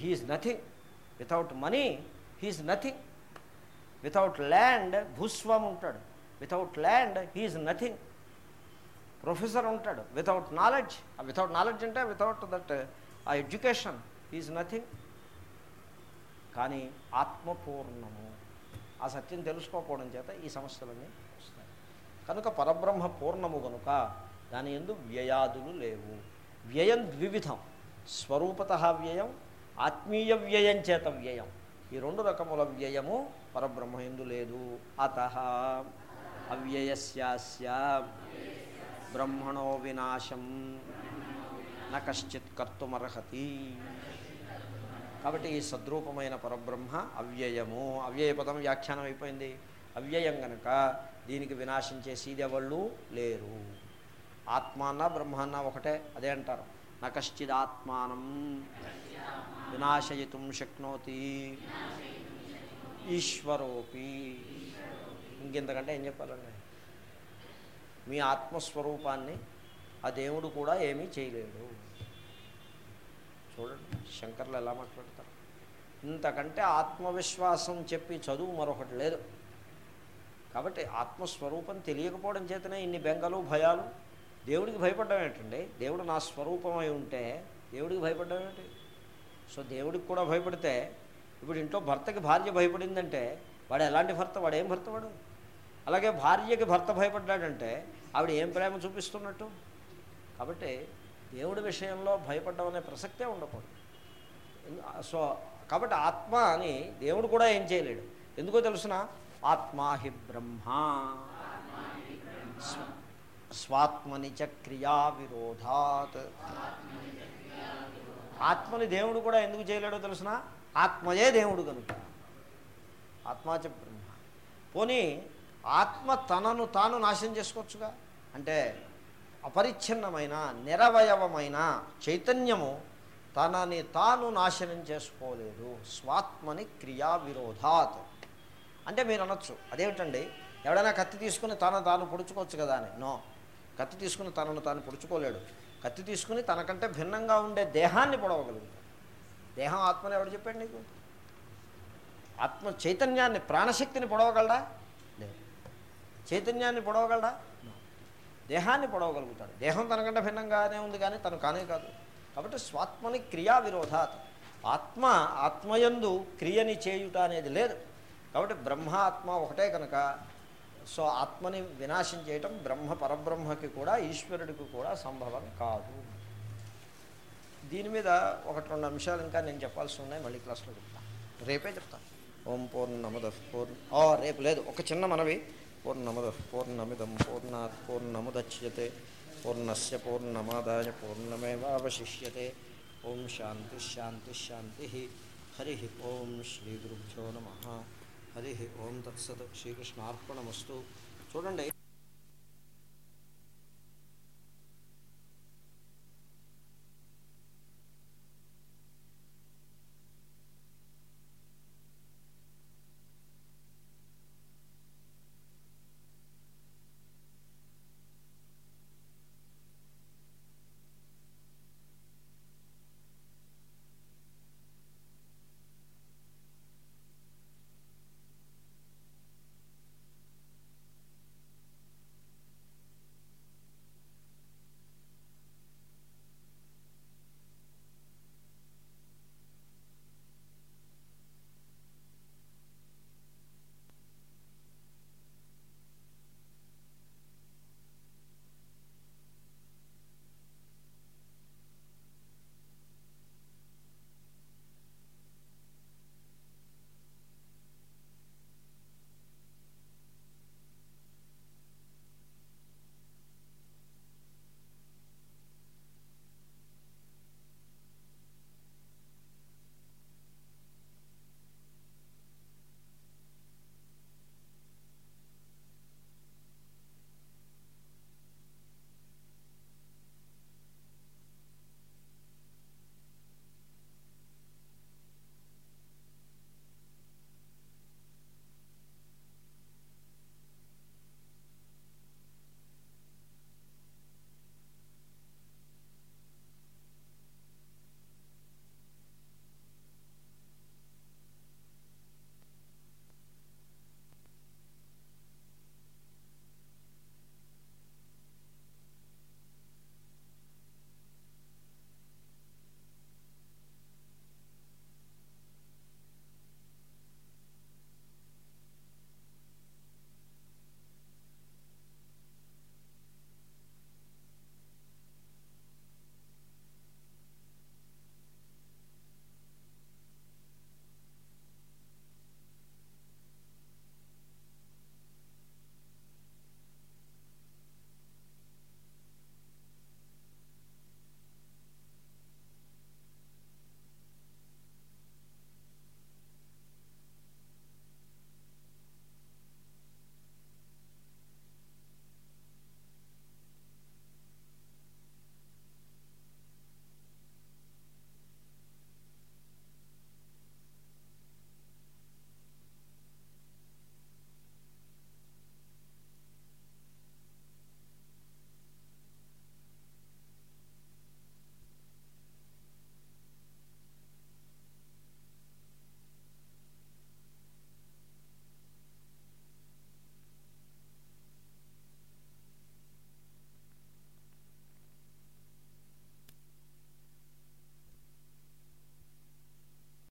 he's nothing without money he's nothing without land భూస్వామ్ ఉంటాడు. Without land he's nothing professor ఉంటాడు. వితౌట్ నాలెడ్జ్ వితౌట్ నాలెడ్జ్ అంటే వితౌట్ దట్ uh, ఆ ఎడ్యుకేషన్ ఈజ్ నథింగ్ కానీ ఆత్మపూర్ణము ఆ సత్యం తెలుసుకోకపోవడం చేత ఈ సమస్యలన్నీ వస్తాయి. కనుక పరబ్రహ్మ పూర్ణము కనుక దాని ఎందు వ్యయాదులు లేవు. వ్యయం ద్వివిధం. స్వరూపత వ్యయం ఆత్మీయ వ్యయం చేత వ్యయం. ఈ రెండు రకముల వ్యయము పరబ్రహ్మ ఎందు లేదు. అత అవ్యయస్యాస్య బ్రహ్మణో వినాశం న కశ్చిత్ కర్తుమర్హతి. కాబట్టి ఈ సద్రూపమైన పరబ్రహ్మ అవ్యయము. అవ్యయ పదం వ్యాఖ్యానం అయిపోయింది. అవ్యయం గనక దీనికి వినాశం చేసేది ఎవళ్ళు? లేరు. ఆత్మాన్న బ్రహ్మాన్న ఒకటే అదే అంటారు. నకశ్చిదాత్మానం వినాశయితుం శక్నోతి. ఈశ్వరోపి. ఇంకెంతకంటే ఏం చెప్పాలండి? మీ ఆత్మస్వరూపాన్ని ఆ దేవుడు కూడా ఏమీ చేయలేడు. చూడండి శంకర్లు ఎలా మాట్లాడతారు? ఇంతకంటే ఆత్మవిశ్వాసం చెప్పి చదువు మరొకటి లేదు. కాబట్టి ఆత్మస్వరూపం తెలియకపోవడం చేతనే ఇన్ని బెంగలు భయాలు దేవుడికి భయపడ్డం ఏంటండి? దేవుడు నా స్వరూపమై ఉంటే దేవుడికి భయపడ్డం ఏంటి? సో దేవుడికి కూడా భయపడితే ఇప్పుడు ఇంట్లో భర్తకి భార్య భయపడిందంటే వాడు ఎలాంటి భర్త? వాడు ఏం భర్త వాడు? అలాగే భార్యకి భర్త భయపడ్డాడంటే ఆవిడ ఏం ప్రేమ చూపిస్తున్నట్టు? కాబట్టి దేవుడి విషయంలో భయపడ్డం అనే ప్రసక్తే ఉండకూడదు. సో కాబట్టి ఆత్మ అని దేవుడు కూడా ఏం చేయలేడు. ఎందుకో తెలుసిన? ఆత్మా హి బ్రహ్మ. స్వాత్మని చ క్రియా విరోధాత్. ఆత్మని దేవుడు కూడా ఎందుకు చేయలేడో తెలిసిన? ఆత్మయే దేవుడు కనుక. ఆత్మాచ బ్రహ్మ. పోనీ ఆత్మ తనను తాను నాశనం చేసుకోవచ్చుగా? అంటే అపరిచ్ఛిన్నమైన నిరవయవమైన చైతన్యము తనని తాను నాశనం చేసుకోలేదు. స్వాత్మని క్రియా విరోధాత్. అంటే మీరు అనొచ్చు అదేమిటండి? ఎవడైనా కత్తి తీసుకుని తను తాను పొడుచుకోవచ్చు కదా అని. నో. కత్తి తీసుకుని తనను తాను పొడుచుకోలేడు. కత్తి తీసుకుని తనకంటే భిన్నంగా ఉండే దేహాన్ని పొడవగలుగుతాడు దేహం ఆత్మని ఎవడు చెప్పాడు నీకు? ఆత్మ చైతన్యాన్ని ప్రాణశక్తిని పొడవగలడా? లేదు. చైతన్యాన్ని పొడవగలడా? దేహాన్ని పొడవగలుగుతాడు. దేహం తనకంటే భిన్నంగానే ఉంది కానీ తను కానే కాదు. కాబట్టి స్వాత్మని క్రియా విరోధాత్. ఆత్మ ఆత్మయందు క్రియని చేయుట అనేది లేదు. కాబట్టి బ్రహ్మ ఆత్మ ఒకటే కనుక సో ఆత్మని వినాశం చేయటం బ్రహ్మ పరబ్రహ్మకి కూడా ఈశ్వరుడికి కూడా సంభవం కాదు. దీని మీద ఒకటి రెండు అంశాలు ఇంకా నేను చెప్పాల్సి ఉన్నాయి మళ్ళీ క్లాస్లో చెప్తాను రేపే చెప్తాను ఓం పూర్ణమద పూర్ణ ఓ రేపు లేదు ఒక చిన్న మనవి. పూర్ణమద పూర్ణమిదం పూర్ణాత్ పూర్ణముద్యతే పూర్ణస్య పూర్ణమాదాయ పూర్ణమేవాశిష్యతే ఓం శాంతి శాంతి శాంతి. హరి ఓం శ్రీ గురుభ్యో నమ. హరి ఓం తత్సత్ శ్రీకృష్ణార్పణమస్తు. చూడండి.